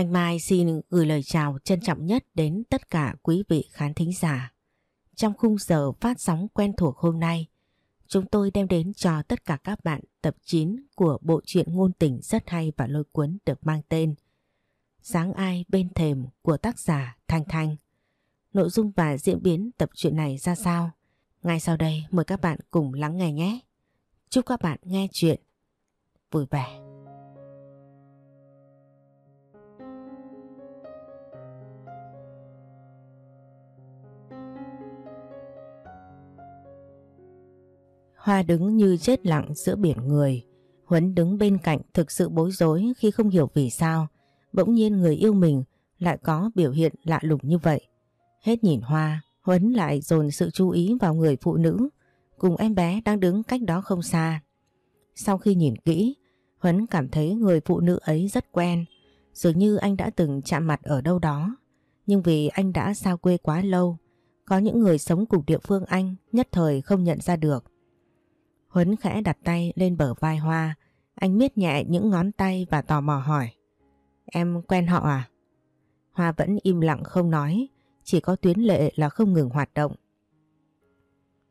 Thanh Mai xin gửi lời chào trân trọng nhất đến tất cả quý vị khán thính giả. Trong khung giờ phát sóng quen thuộc hôm nay, chúng tôi đem đến cho tất cả các bạn tập 9 của bộ truyện ngôn tình rất hay và lôi cuốn được mang tên Sáng ai bên thềm của tác giả Thanh Thanh. Nội dung và diễn biến tập truyện này ra sao? Ngay sau đây mời các bạn cùng lắng nghe nhé. Chúc các bạn nghe chuyện vui vẻ. Hoa đứng như chết lặng giữa biển người. Huấn đứng bên cạnh thực sự bối rối khi không hiểu vì sao bỗng nhiên người yêu mình lại có biểu hiện lạ lùng như vậy. Hết nhìn Hoa, Huấn lại dồn sự chú ý vào người phụ nữ cùng em bé đang đứng cách đó không xa. Sau khi nhìn kỹ, Huấn cảm thấy người phụ nữ ấy rất quen, dường như anh đã từng chạm mặt ở đâu đó. Nhưng vì anh đã xa quê quá lâu, có những người sống cùng địa phương anh nhất thời không nhận ra được. Huấn khẽ đặt tay lên bờ vai Hoa, anh miết nhẹ những ngón tay và tò mò hỏi. Em quen họ à? Hoa vẫn im lặng không nói, chỉ có tuyến lệ là không ngừng hoạt động.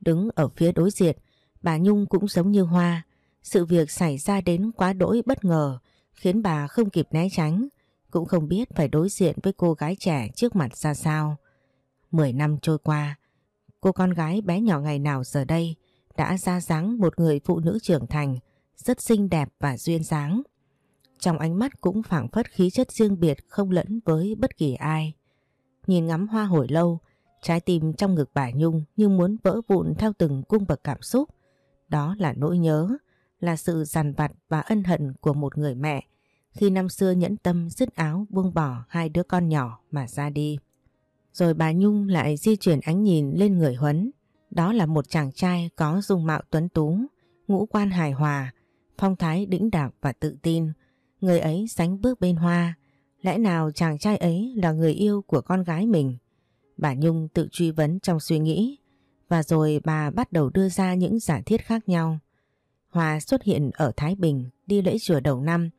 Đứng ở phía đối diện, bà Nhung cũng giống như Hoa. Sự việc xảy ra đến quá đỗi bất ngờ, khiến bà không kịp né tránh, cũng không biết phải đối diện với cô gái trẻ trước mặt ra sao. Mười năm trôi qua, cô con gái bé nhỏ ngày nào giờ đây đã ra dáng một người phụ nữ trưởng thành, rất xinh đẹp và duyên dáng. Trong ánh mắt cũng phảng phất khí chất riêng biệt không lẫn với bất kỳ ai. Nhìn ngắm hoa hồi lâu, trái tim trong ngực bà Nhung như muốn vỡ vụn theo từng cung bậc cảm xúc. Đó là nỗi nhớ, là sự dằn vặt và ân hận của một người mẹ khi năm xưa nhẫn tâm dứt áo buông bỏ hai đứa con nhỏ mà ra đi. Rồi bà Nhung lại di chuyển ánh nhìn lên người Huấn. Đó là một chàng trai có dung mạo tuấn tú, ngũ quan hài hòa, phong thái đĩnh đạc và tự tin. Người ấy sánh bước bên hoa, Lẽ nào chàng trai ấy là người yêu của con gái mình? Bà Nhung tự truy vấn trong suy nghĩ và rồi bà bắt đầu đưa ra những giả thiết khác nhau. Hòa xuất hiện ở Thái Bình đi lễ chùa đầu năm.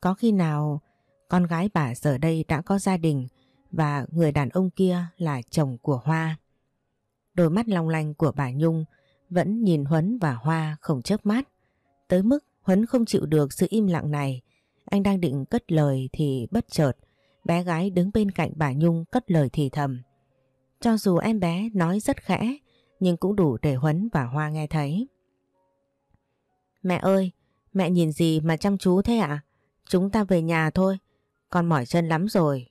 Có khi nào con gái bà giờ đây đã có gia đình và người đàn ông kia là chồng của Hoa? Đôi mắt long lanh của bà Nhung vẫn nhìn Huấn và Hoa không chớp mắt. Tới mức Huấn không chịu được sự im lặng này anh đang định cất lời thì bất chợt bé gái đứng bên cạnh bà Nhung cất lời thì thầm. Cho dù em bé nói rất khẽ nhưng cũng đủ để Huấn và Hoa nghe thấy. Mẹ ơi, mẹ nhìn gì mà chăm chú thế ạ? Chúng ta về nhà thôi, con mỏi chân lắm rồi.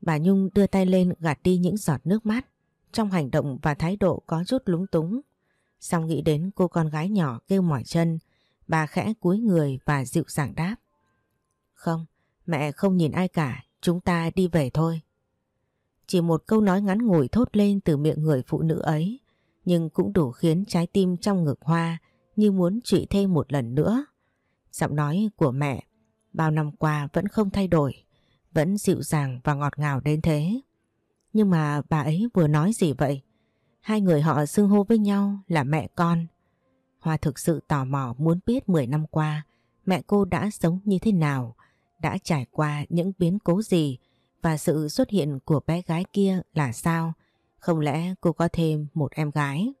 Bà Nhung đưa tay lên gạt đi những giọt nước mắt, trong hành động và thái độ có chút lúng túng. Xong nghĩ đến cô con gái nhỏ kêu mỏi chân, bà khẽ cúi người và dịu dàng đáp. Không, mẹ không nhìn ai cả, chúng ta đi về thôi. Chỉ một câu nói ngắn ngủi thốt lên từ miệng người phụ nữ ấy, nhưng cũng đủ khiến trái tim trong ngực hoa như muốn trụy thêm một lần nữa. Giọng nói của mẹ bao năm qua vẫn không thay đổi, vẫn dịu dàng và ngọt ngào đến thế. Nhưng mà bà ấy vừa nói gì vậy? Hai người họ xưng hô với nhau là mẹ con. Hoa thực sự tò mò muốn biết 10 năm qua mẹ cô đã sống như thế nào đã trải qua những biến cố gì và sự xuất hiện của bé gái kia là sao? Không lẽ cô có thêm một em gái?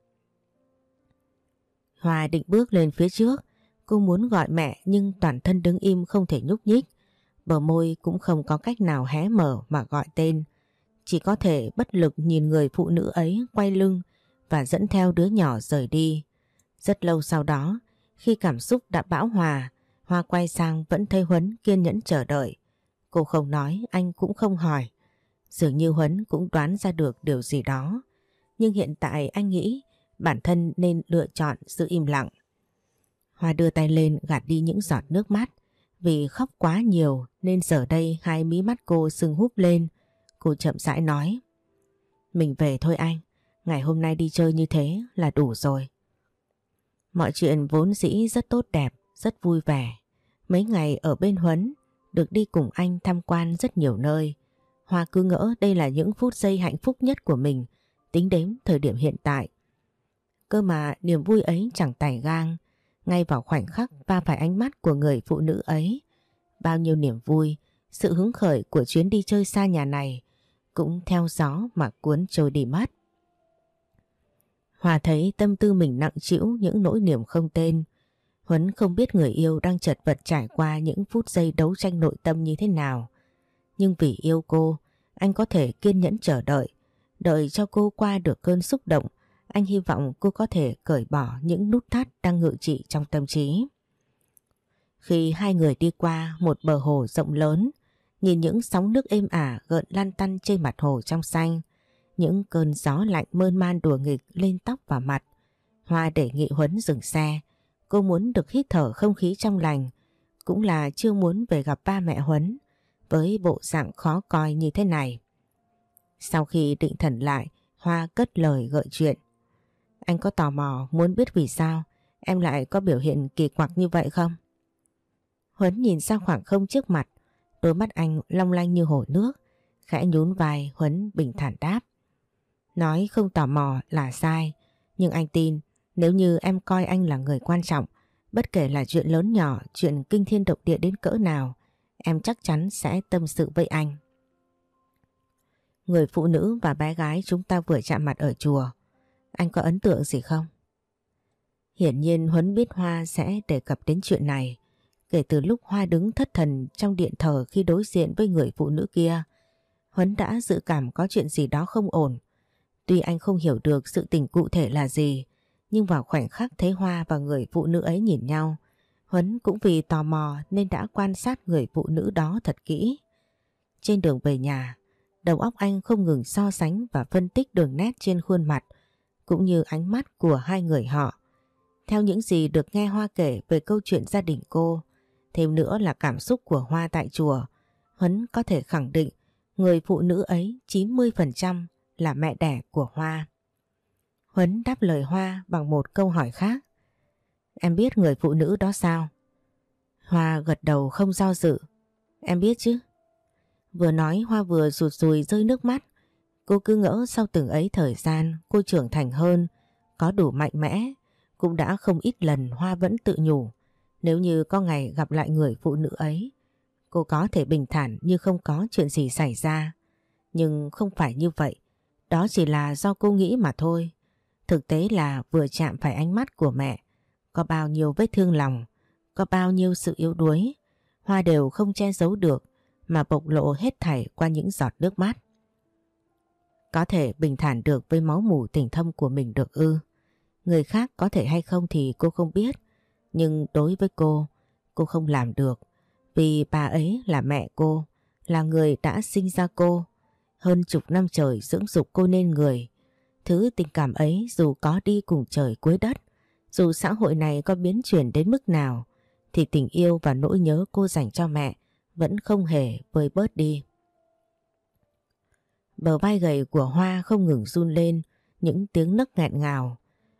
hoa định bước lên phía trước, cô muốn gọi mẹ nhưng toàn thân đứng im không thể nhúc nhích. Bờ môi cũng không có cách nào hé mở mà gọi tên. Chỉ có thể bất lực nhìn người phụ nữ ấy quay lưng và dẫn theo đứa nhỏ rời đi. Rất lâu sau đó, khi cảm xúc đã bão hòa, Hoa quay sang vẫn thấy Huấn kiên nhẫn chờ đợi. Cô không nói, anh cũng không hỏi. Dường như Huấn cũng đoán ra được điều gì đó. Nhưng hiện tại anh nghĩ bản thân nên lựa chọn sự im lặng. Hoa đưa tay lên gạt đi những giọt nước mắt. Vì khóc quá nhiều nên giờ đây hai mí mắt cô sưng húp lên. Cô chậm rãi nói. Mình về thôi anh. Ngày hôm nay đi chơi như thế là đủ rồi. Mọi chuyện vốn dĩ rất tốt đẹp rất vui vẻ. Mấy ngày ở bên Huấn, được đi cùng anh tham quan rất nhiều nơi. Hoa cứ ngỡ đây là những phút giây hạnh phúc nhất của mình, tính đến thời điểm hiện tại. Cơ mà niềm vui ấy chẳng tải gang, ngay vào khoảnh khắc va phải ánh mắt của người phụ nữ ấy. Bao nhiêu niềm vui sự hứng khởi của chuyến đi chơi xa nhà này cũng theo gió mà cuốn trôi đi mất. Hòa thấy tâm tư mình nặng trĩu những nỗi niềm không tên. Huấn không biết người yêu đang chật vật trải qua những phút giây đấu tranh nội tâm như thế nào. Nhưng vì yêu cô, anh có thể kiên nhẫn chờ đợi, đợi cho cô qua được cơn xúc động. Anh hy vọng cô có thể cởi bỏ những nút thắt đang ngự trị trong tâm trí. Khi hai người đi qua một bờ hồ rộng lớn, nhìn những sóng nước êm ả gợn lan tăn trên mặt hồ trong xanh, những cơn gió lạnh mơn man đùa nghịch lên tóc và mặt. Hoa để nghị Huấn dừng xe, cô muốn được hít thở không khí trong lành, cũng là chưa muốn về gặp ba mẹ Huấn với bộ dạng khó coi như thế này. Sau khi định thần lại, Hoa cất lời gợi chuyện. Anh có tò mò muốn biết vì sao em lại có biểu hiện kỳ quặc như vậy không? Huấn nhìn sang khoảng không trước mặt, đôi mắt anh long lanh như hồ nước, khẽ nhún vai Huấn bình thản đáp. Nói không tò mò là sai, nhưng anh tin nếu như em coi anh là người quan trọng, bất kể là chuyện lớn nhỏ, chuyện kinh thiên động địa đến cỡ nào, em chắc chắn sẽ tâm sự với anh. Người phụ nữ và bé gái chúng ta vừa chạm mặt ở chùa, anh có ấn tượng gì không? Hiển nhiên Huấn biết Hoa sẽ đề cập đến chuyện này. Kể từ lúc Hoa đứng thất thần trong điện thờ khi đối diện với người phụ nữ kia, Huấn đã dự cảm có chuyện gì đó không ổn. Tuy anh không hiểu được sự tình cụ thể là gì, nhưng vào khoảnh khắc thấy Hoa và người phụ nữ ấy nhìn nhau, Huấn cũng vì tò mò nên đã quan sát người phụ nữ đó thật kỹ. Trên đường về nhà, đầu óc anh không ngừng so sánh và phân tích đường nét trên khuôn mặt, cũng như ánh mắt của hai người họ. Theo những gì được nghe Hoa kể về câu chuyện gia đình cô, thêm nữa là cảm xúc của Hoa tại chùa, Huấn có thể khẳng định người phụ nữ ấy 90% là mẹ đẻ của Hoa. Huấn đáp lời Hoa bằng một câu hỏi khác. Em biết người phụ nữ đó sao? Hoa gật đầu không do dự. Em biết chứ? Vừa nói Hoa vừa rụt rùi rơi nước mắt. Cô cứ ngỡ sau từng ấy thời gian cô trưởng thành hơn, có đủ mạnh mẽ. Cũng đã không ít lần Hoa vẫn tự nhủ. Nếu như có ngày gặp lại người phụ nữ ấy, cô có thể bình thản như không có chuyện gì xảy ra. Nhưng không phải như vậy. Đó chỉ là do cô nghĩ mà thôi. Thực tế là vừa chạm phải ánh mắt của mẹ, có bao nhiêu vết thương lòng, có bao nhiêu sự yếu đuối, Hoa đều không che giấu được mà bộc lộ hết thảy qua những giọt nước mắt. Có thể bình thản được với máu mủ tình thâm của mình được ư. Người khác có thể hay không thì cô không biết, nhưng đối với cô, cô không làm được. Vì bà ấy là mẹ cô, là người đã sinh ra cô. Hơn chục năm trời dưỡng dục cô nên người. Thứ tình cảm ấy dù có đi cùng trời cuối đất, dù xã hội này có biến chuyển đến mức nào, thì tình yêu và nỗi nhớ cô dành cho mẹ vẫn không hề vơi bớt đi. Bờ vai gầy của Hoa không ngừng run lên, những tiếng nấc nghẹn ngào.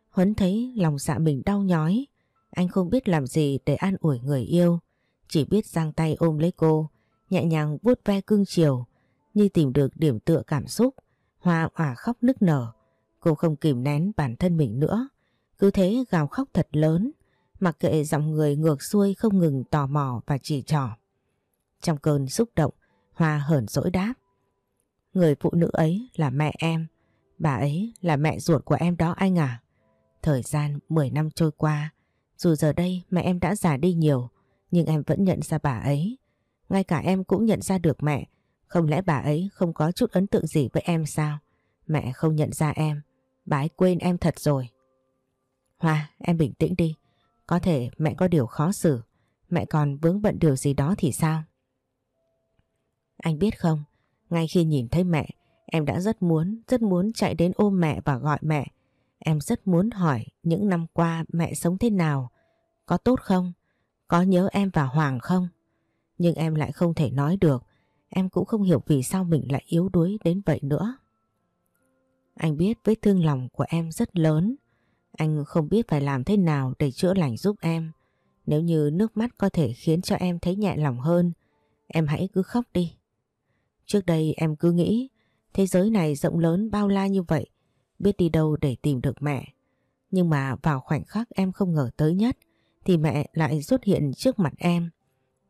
Huấn thấy lòng dạ mình đau nhói, anh không biết làm gì để an ủi người yêu, chỉ biết giang tay ôm lấy cô, nhẹ nhàng vuốt ve cưng chiều, như tìm được điểm tựa cảm xúc. Hoa òa khóc nức nở, cô không kìm nén bản thân mình nữa, cứ thế gào khóc thật lớn, mặc kệ giọng người ngược xuôi không ngừng tò mò và chỉ trỏ. Trong cơn xúc động, Hoa hờn dỗi đáp. Người phụ nữ ấy là mẹ em, bà ấy là mẹ ruột của em đó anh à. Thời gian 10 năm trôi qua, dù giờ đây mẹ em đã già đi nhiều, nhưng em vẫn nhận ra bà ấy. Ngay cả em cũng nhận ra được mẹ, không lẽ bà ấy không có chút ấn tượng gì với em sao? Mẹ không nhận ra em, bà ấy quên em thật rồi. Hoa, em bình tĩnh đi. Có thể mẹ có điều khó xử, mẹ còn vướng bận điều gì đó thì sao? Anh biết không, ngay khi nhìn thấy mẹ, em đã rất muốn, rất muốn chạy đến ôm mẹ và gọi mẹ. Em rất muốn hỏi những năm qua mẹ sống thế nào, có tốt không, có nhớ em và Hoàng không? Nhưng em lại không thể nói được, em cũng không hiểu vì sao mình lại yếu đuối đến vậy nữa. Anh biết vết thương lòng của em rất lớn, anh không biết phải làm thế nào để chữa lành giúp em. Nếu như nước mắt có thể khiến cho em thấy nhẹ lòng hơn, em hãy cứ khóc đi. Trước đây em cứ nghĩ thế giới này rộng lớn bao la như vậy, biết đi đâu để tìm được mẹ. Nhưng mà vào khoảnh khắc em không ngờ tới nhất thì mẹ lại xuất hiện trước mặt em.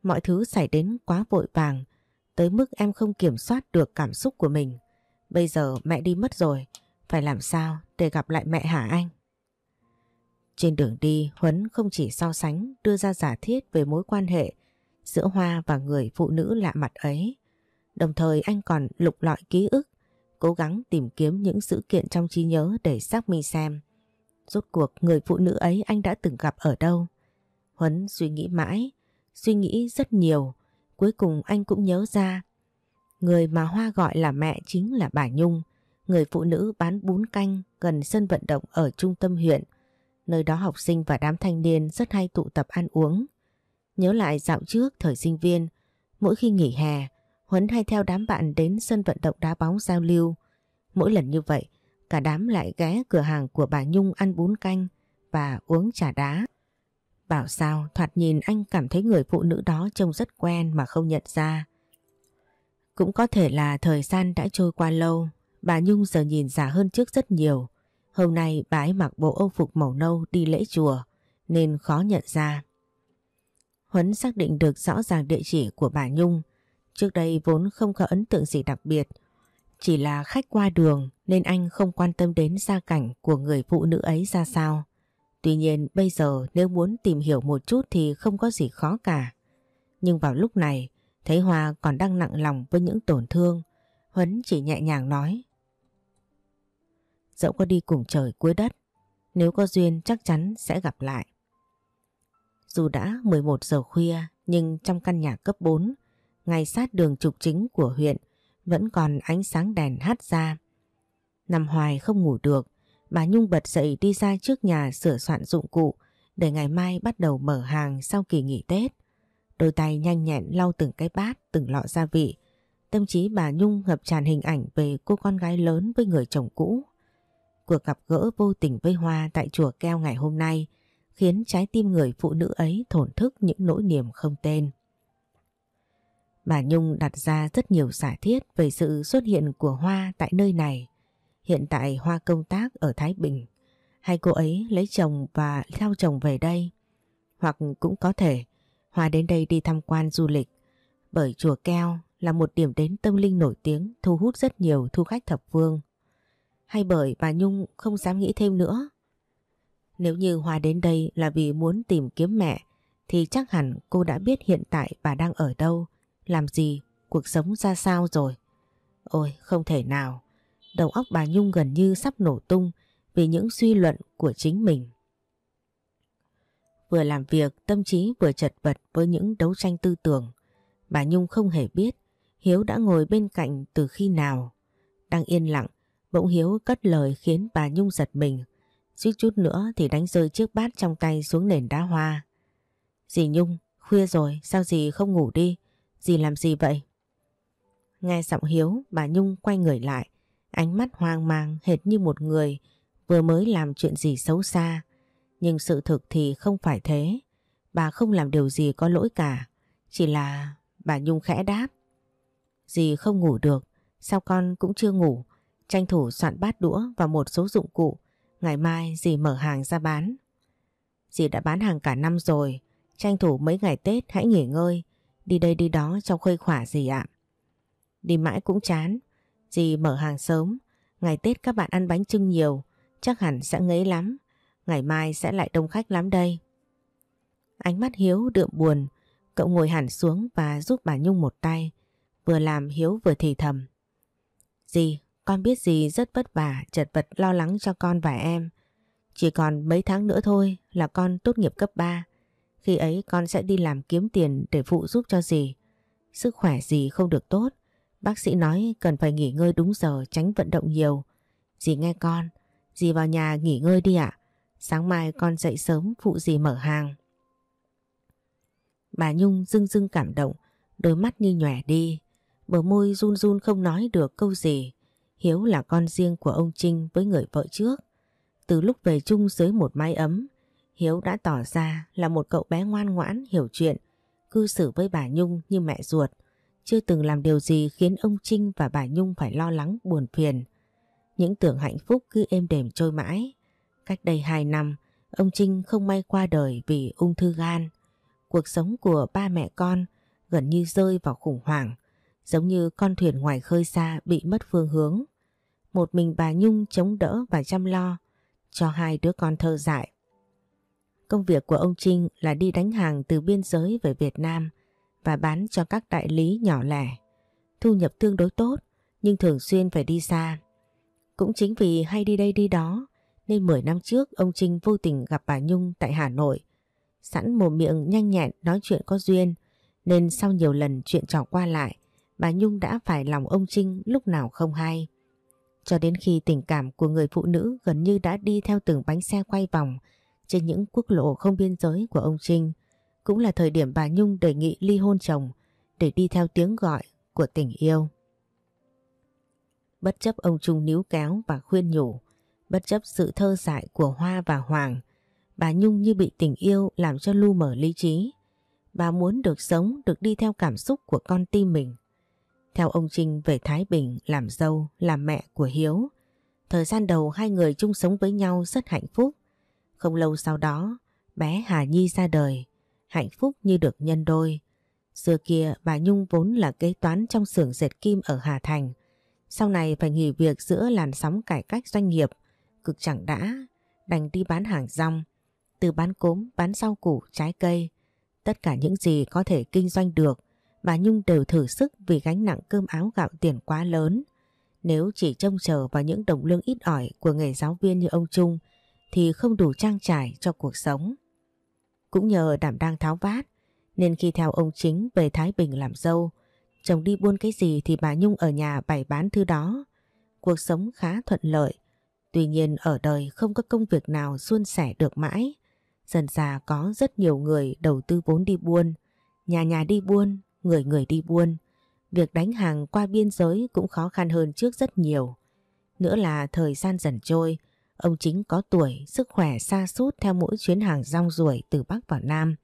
Mọi thứ xảy đến quá vội vàng, tới mức em không kiểm soát được cảm xúc của mình. Bây giờ mẹ đi mất rồi, phải làm sao để gặp lại mẹ hả anh? Trên đường đi, Huấn không chỉ so sánh đưa ra giả thiết về mối quan hệ giữa Hoa và người phụ nữ lạ mặt ấy. Đồng thời anh còn lục lọi ký ức, cố gắng tìm kiếm những sự kiện trong trí nhớ để xác minh xem. Rốt cuộc người phụ nữ ấy anh đã từng gặp ở đâu? Huấn suy nghĩ mãi, suy nghĩ rất nhiều, cuối cùng anh cũng nhớ ra. Người mà Hoa gọi là mẹ chính là bà Nhung, người phụ nữ bán bún canh gần sân vận động ở trung tâm huyện. Nơi đó học sinh và đám thanh niên rất hay tụ tập ăn uống. Nhớ lại dạo trước thời sinh viên, mỗi khi nghỉ hè, Huấn hay theo đám bạn đến sân vận động đá bóng giao lưu. Mỗi lần như vậy, cả đám lại ghé cửa hàng của bà Nhung ăn bún canh và uống trà đá. Bảo sao thoạt nhìn anh cảm thấy người phụ nữ đó trông rất quen mà không nhận ra. Cũng có thể là thời gian đã trôi qua lâu, bà Nhung giờ nhìn già hơn trước rất nhiều. Hôm nay bà ấy mặc bộ âu phục màu nâu đi lễ chùa nên khó nhận ra. Huấn xác định được rõ ràng địa chỉ của bà Nhung. Trước đây vốn không có ấn tượng gì đặc biệt. Chỉ là khách qua đường nên anh không quan tâm đến gia cảnh của người phụ nữ ấy ra sao. Tuy nhiên bây giờ nếu muốn tìm hiểu một chút thì không có gì khó cả. Nhưng vào lúc này, thấy Hoa còn đang nặng lòng với những tổn thương, Huấn chỉ nhẹ nhàng nói. Dẫu có đi cùng trời cuối đất, nếu có duyên chắc chắn sẽ gặp lại. Dù đã 11 giờ khuya nhưng trong căn nhà cấp 4, ngay sát đường trục chính của huyện, vẫn còn ánh sáng đèn hắt ra. Nằm hoài không ngủ được, bà Nhung bật dậy đi ra trước nhà sửa soạn dụng cụ để ngày mai bắt đầu mở hàng sau kỳ nghỉ Tết. Đôi tay nhanh nhẹn lau từng cái bát, từng lọ gia vị. Tâm trí bà Nhung ngập tràn hình ảnh về cô con gái lớn với người chồng cũ. Cuộc gặp gỡ vô tình với Hoa tại chùa keo ngày hôm nay khiến trái tim người phụ nữ ấy thổn thức những nỗi niềm không tên. Bà Nhung đặt ra rất nhiều giả thiết về sự xuất hiện của Hoa tại nơi này. Hiện tại Hoa công tác ở Thái Bình, hay cô ấy lấy chồng và theo chồng về đây. Hoặc cũng có thể Hoa đến đây đi tham quan du lịch, bởi chùa Keo là một điểm đến tâm linh nổi tiếng thu hút rất nhiều thu khách thập phương. Hay bởi bà Nhung không dám nghĩ thêm nữa. Nếu như Hoa đến đây là vì muốn tìm kiếm mẹ, thì chắc hẳn cô đã biết hiện tại bà đang ở đâu, làm gì, cuộc sống ra sao rồi. Ôi, không thể nào. Đầu óc bà Nhung gần như sắp nổ tung vì những suy luận của chính mình. Vừa làm việc, tâm trí vừa chật vật với những đấu tranh tư tưởng. Bà Nhung không hề biết Hiếu đã ngồi bên cạnh từ khi nào. Đang yên lặng, bỗng Hiếu cất lời khiến bà Nhung giật mình. Suýt chút nữa thì đánh rơi chiếc bát trong tay xuống nền đá hoa. Dì Nhung, khuya rồi, sao dì không ngủ đi? Dì làm gì vậy? Nghe giọng Hiếu, bà Nhung quay người lại, ánh mắt hoang mang hệt như một người vừa mới làm chuyện gì xấu xa. Nhưng sự thực thì không phải thế. Bà không làm điều gì có lỗi cả. Chỉ là bà Nhung khẽ đáp. Dì không ngủ được, sao con cũng chưa ngủ? Tranh thủ soạn bát đũa và một số dụng cụ. Ngày mai dì mở hàng ra bán. Dì đã bán hàng cả năm rồi. Tranh thủ mấy ngày Tết hãy nghỉ ngơi. Đi đây đi đó cho khuây khỏa gì ạ. Đi mãi cũng chán. Dì mở hàng sớm. Ngày Tết các bạn ăn bánh trưng nhiều. Chắc hẳn sẽ ngấy lắm. Ngày mai sẽ lại đông khách lắm đây. Ánh mắt Hiếu đượm buồn. Cậu ngồi hẳn xuống và giúp bà Nhung một tay. Vừa làm Hiếu vừa thì thầm. Dì, con biết dì rất vất vả, chật vật lo lắng cho con và em. Chỉ còn mấy tháng nữa thôi là con tốt nghiệp cấp 3. Khi ấy con sẽ đi làm kiếm tiền để phụ giúp cho dì. Sức khỏe dì không được tốt. Bác sĩ nói cần phải nghỉ ngơi đúng giờ tránh vận động nhiều. Dì nghe con, dì vào nhà nghỉ ngơi đi ạ. Sáng mai con dậy sớm phụ dì mở hàng. Bà Nhung dưng dưng cảm động, đôi mắt như nhòe đi. Bờ môi run run không nói được câu gì. Hiếu là con riêng của ông Trinh với người vợ trước. Từ lúc về chung dưới một mái ấm, Hiếu đã tỏ ra là một cậu bé ngoan ngoãn, hiểu chuyện, cư xử với bà Nhung như mẹ ruột. Chưa từng làm điều gì khiến ông Trinh và bà Nhung phải lo lắng buồn phiền. Những tưởng hạnh phúc cứ êm đềm trôi mãi. Cách đây 2 năm, ông Trinh không may qua đời vì ung thư gan. Cuộc sống của ba mẹ con gần như rơi vào khủng hoảng. giống như con thuyền ngoài khơi xa bị mất phương hướng. Một mình bà Nhung chống đỡ và chăm lo cho hai đứa con thơ dại. Công việc của ông Trinh là đi đánh hàng từ biên giới về Việt Nam và bán cho các đại lý nhỏ lẻ. Thu nhập tương đối tốt, nhưng thường xuyên phải đi xa. Cũng chính vì hay đi đây đi đó, nên 10 năm trước ông Trinh vô tình gặp bà Nhung tại Hà Nội. Sẵn mồm miệng nhanh nhẹn nói chuyện có duyên, nên sau nhiều lần chuyện trò qua lại, bà Nhung đã phải lòng ông Trinh lúc nào không hay. Cho đến khi tình cảm của người phụ nữ gần như đã đi theo từng bánh xe quay vòng trên những quốc lộ không biên giới của ông Trinh, cũng là thời điểm bà Nhung đề nghị ly hôn chồng để đi theo tiếng gọi của tình yêu. Bất chấp ông Trung níu kéo và khuyên nhủ, bất chấp sự thơ dại của Hoa và Hoàng, bà Nhung như bị tình yêu làm cho lu mở lý trí. Bà muốn được sống, được đi theo cảm xúc của con tim mình. Theo ông Trinh về Thái Bình làm dâu, làm mẹ của Hiếu. Thời gian đầu hai người chung sống với nhau rất hạnh phúc. Không lâu sau đó, bé Hà Nhi ra đời, hạnh phúc như được nhân đôi. Xưa kia bà Nhung vốn là kế toán trong xưởng dệt kim ở Hà Thành. Sau này phải nghỉ việc giữa làn sóng cải cách doanh nghiệp, cực chẳng đã, đành đi bán hàng rong. Từ bán cốm, bán rau củ, trái cây, tất cả những gì có thể kinh doanh được bà Nhung đều thử sức vì gánh nặng cơm áo gạo tiền quá lớn. Nếu chỉ trông chờ vào những đồng lương ít ỏi của nghề giáo viên như ông Trung thì không đủ trang trải cho cuộc sống. Cũng nhờ đảm đang tháo vát nên khi theo ông chính về Thái Bình làm dâu, chồng đi buôn cái gì thì bà Nhung ở nhà bày bán thứ đó. Cuộc sống khá thuận lợi, tuy nhiên ở đời không có công việc nào suôn sẻ được mãi. Dần già có rất nhiều người đầu tư vốn đi buôn, nhà nhà đi buôn người người đi buôn, việc đánh hàng qua biên giới cũng khó khăn hơn trước rất nhiều. Nữa là thời gian dần trôi, ông chính có tuổi, sức khỏe xa sút theo mỗi chuyến hàng rong ruổi từ Bắc vào Nam.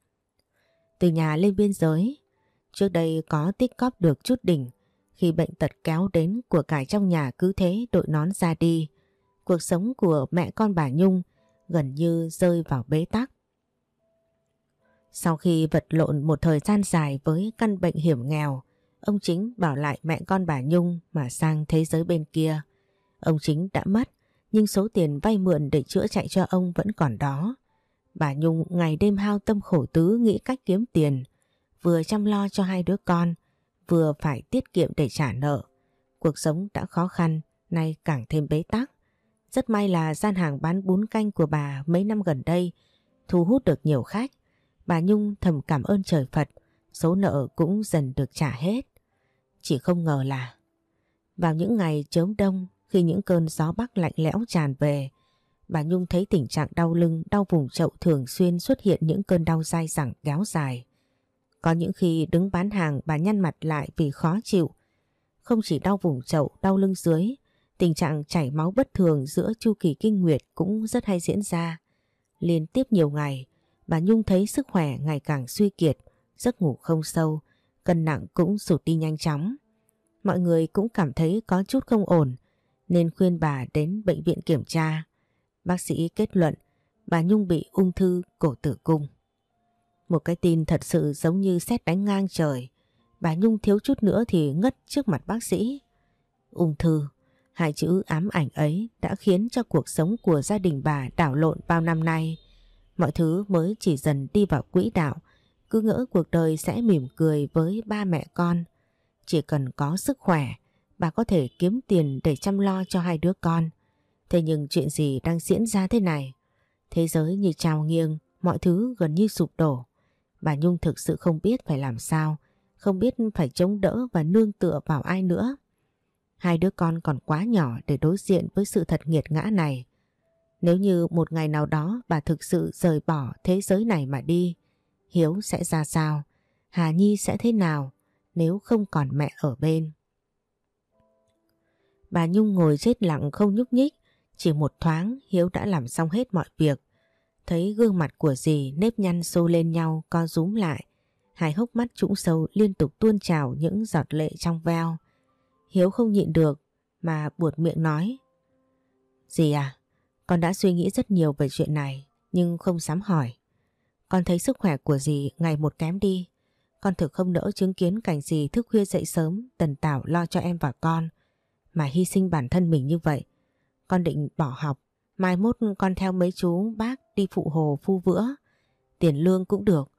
Từ nhà lên biên giới, trước đây có tích cóp được chút đỉnh, khi bệnh tật kéo đến của cải trong nhà cứ thế đội nón ra đi. Cuộc sống của mẹ con bà Nhung gần như rơi vào bế tắc. Sau khi vật lộn một thời gian dài với căn bệnh hiểm nghèo, ông Chính bảo lại mẹ con bà Nhung mà sang thế giới bên kia. Ông Chính đã mất, nhưng số tiền vay mượn để chữa chạy cho ông vẫn còn đó. Bà Nhung ngày đêm hao tâm khổ tứ nghĩ cách kiếm tiền, vừa chăm lo cho hai đứa con, vừa phải tiết kiệm để trả nợ. Cuộc sống đã khó khăn, nay càng thêm bế tắc. Rất may là gian hàng bán bún canh của bà mấy năm gần đây thu hút được nhiều khách. Bà Nhung thầm cảm ơn trời Phật, số nợ cũng dần được trả hết. Chỉ không ngờ là vào những ngày chớm đông khi những cơn gió bắc lạnh lẽo tràn về, bà Nhung thấy tình trạng đau lưng, đau vùng chậu thường xuyên xuất hiện những cơn đau dai dẳng kéo dài. Có những khi đứng bán hàng bà nhăn mặt lại vì khó chịu. Không chỉ đau vùng chậu, đau lưng dưới, tình trạng chảy máu bất thường giữa chu kỳ kinh nguyệt cũng rất hay diễn ra. Liên tiếp nhiều ngày, bà Nhung thấy sức khỏe ngày càng suy kiệt, giấc ngủ không sâu, cân nặng cũng sụt đi nhanh chóng. Mọi người cũng cảm thấy có chút không ổn nên khuyên bà đến bệnh viện kiểm tra. Bác sĩ kết luận bà Nhung bị ung thư cổ tử cung. Một cái tin thật sự giống như xét đánh ngang trời. Bà Nhung thiếu chút nữa thì ngất trước mặt bác sĩ. Ung thư, hai chữ ám ảnh ấy đã khiến cho cuộc sống của gia đình bà đảo lộn bao năm nay. Mọi thứ mới chỉ dần đi vào quỹ đạo, cứ ngỡ cuộc đời sẽ mỉm cười với ba mẹ con. Chỉ cần có sức khỏe, bà có thể kiếm tiền để chăm lo cho hai đứa con. Thế nhưng chuyện gì đang diễn ra thế này? Thế giới như trào nghiêng, mọi thứ gần như sụp đổ. Bà Nhung thực sự không biết phải làm sao, không biết phải chống đỡ và nương tựa vào ai nữa. Hai đứa con còn quá nhỏ để đối diện với sự thật nghiệt ngã này. Nếu như một ngày nào đó bà thực sự rời bỏ thế giới này mà đi, Hiếu sẽ ra sao? Hà Nhi sẽ thế nào nếu không còn mẹ ở bên? Bà Nhung ngồi chết lặng không nhúc nhích, chỉ một thoáng Hiếu đã làm xong hết mọi việc. Thấy gương mặt của dì nếp nhăn xô lên nhau co rúm lại, hai hốc mắt trũng sâu liên tục tuôn trào những giọt lệ trong veo. Hiếu không nhịn được mà buột miệng nói. Dì à, con đã suy nghĩ rất nhiều về chuyện này nhưng không dám hỏi. Con thấy sức khỏe của dì ngày một kém đi. Con thực không nỡ chứng kiến cảnh dì thức khuya dậy sớm tần tảo lo cho em và con. Mà hy sinh bản thân mình như vậy. Con định bỏ học. Mai mốt con theo mấy chú bác đi phụ hồ, phu vữa. Tiền lương cũng được.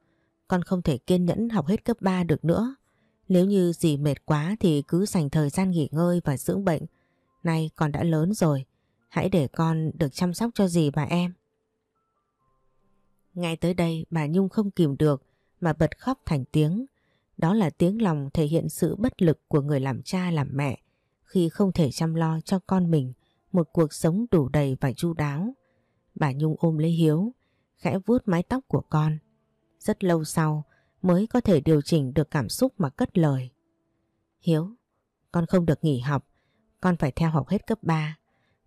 Con không thể kiên nhẫn học hết cấp 3 được nữa. Nếu như dì mệt quá thì cứ dành thời gian nghỉ ngơi và dưỡng bệnh. Nay con đã lớn rồi. Hãy để con được chăm sóc cho dì và em. Ngay tới đây bà Nhung không kìm được mà bật khóc thành tiếng. Đó là tiếng lòng thể hiện sự bất lực của người làm cha làm mẹ khi không thể chăm lo cho con mình một cuộc sống đủ đầy và chu đáo. Bà Nhung ôm lấy Hiếu, khẽ vuốt mái tóc của con. Rất lâu sau mới có thể điều chỉnh được cảm xúc mà cất lời. Hiếu, con không được nghỉ học, con phải theo học hết cấp 3.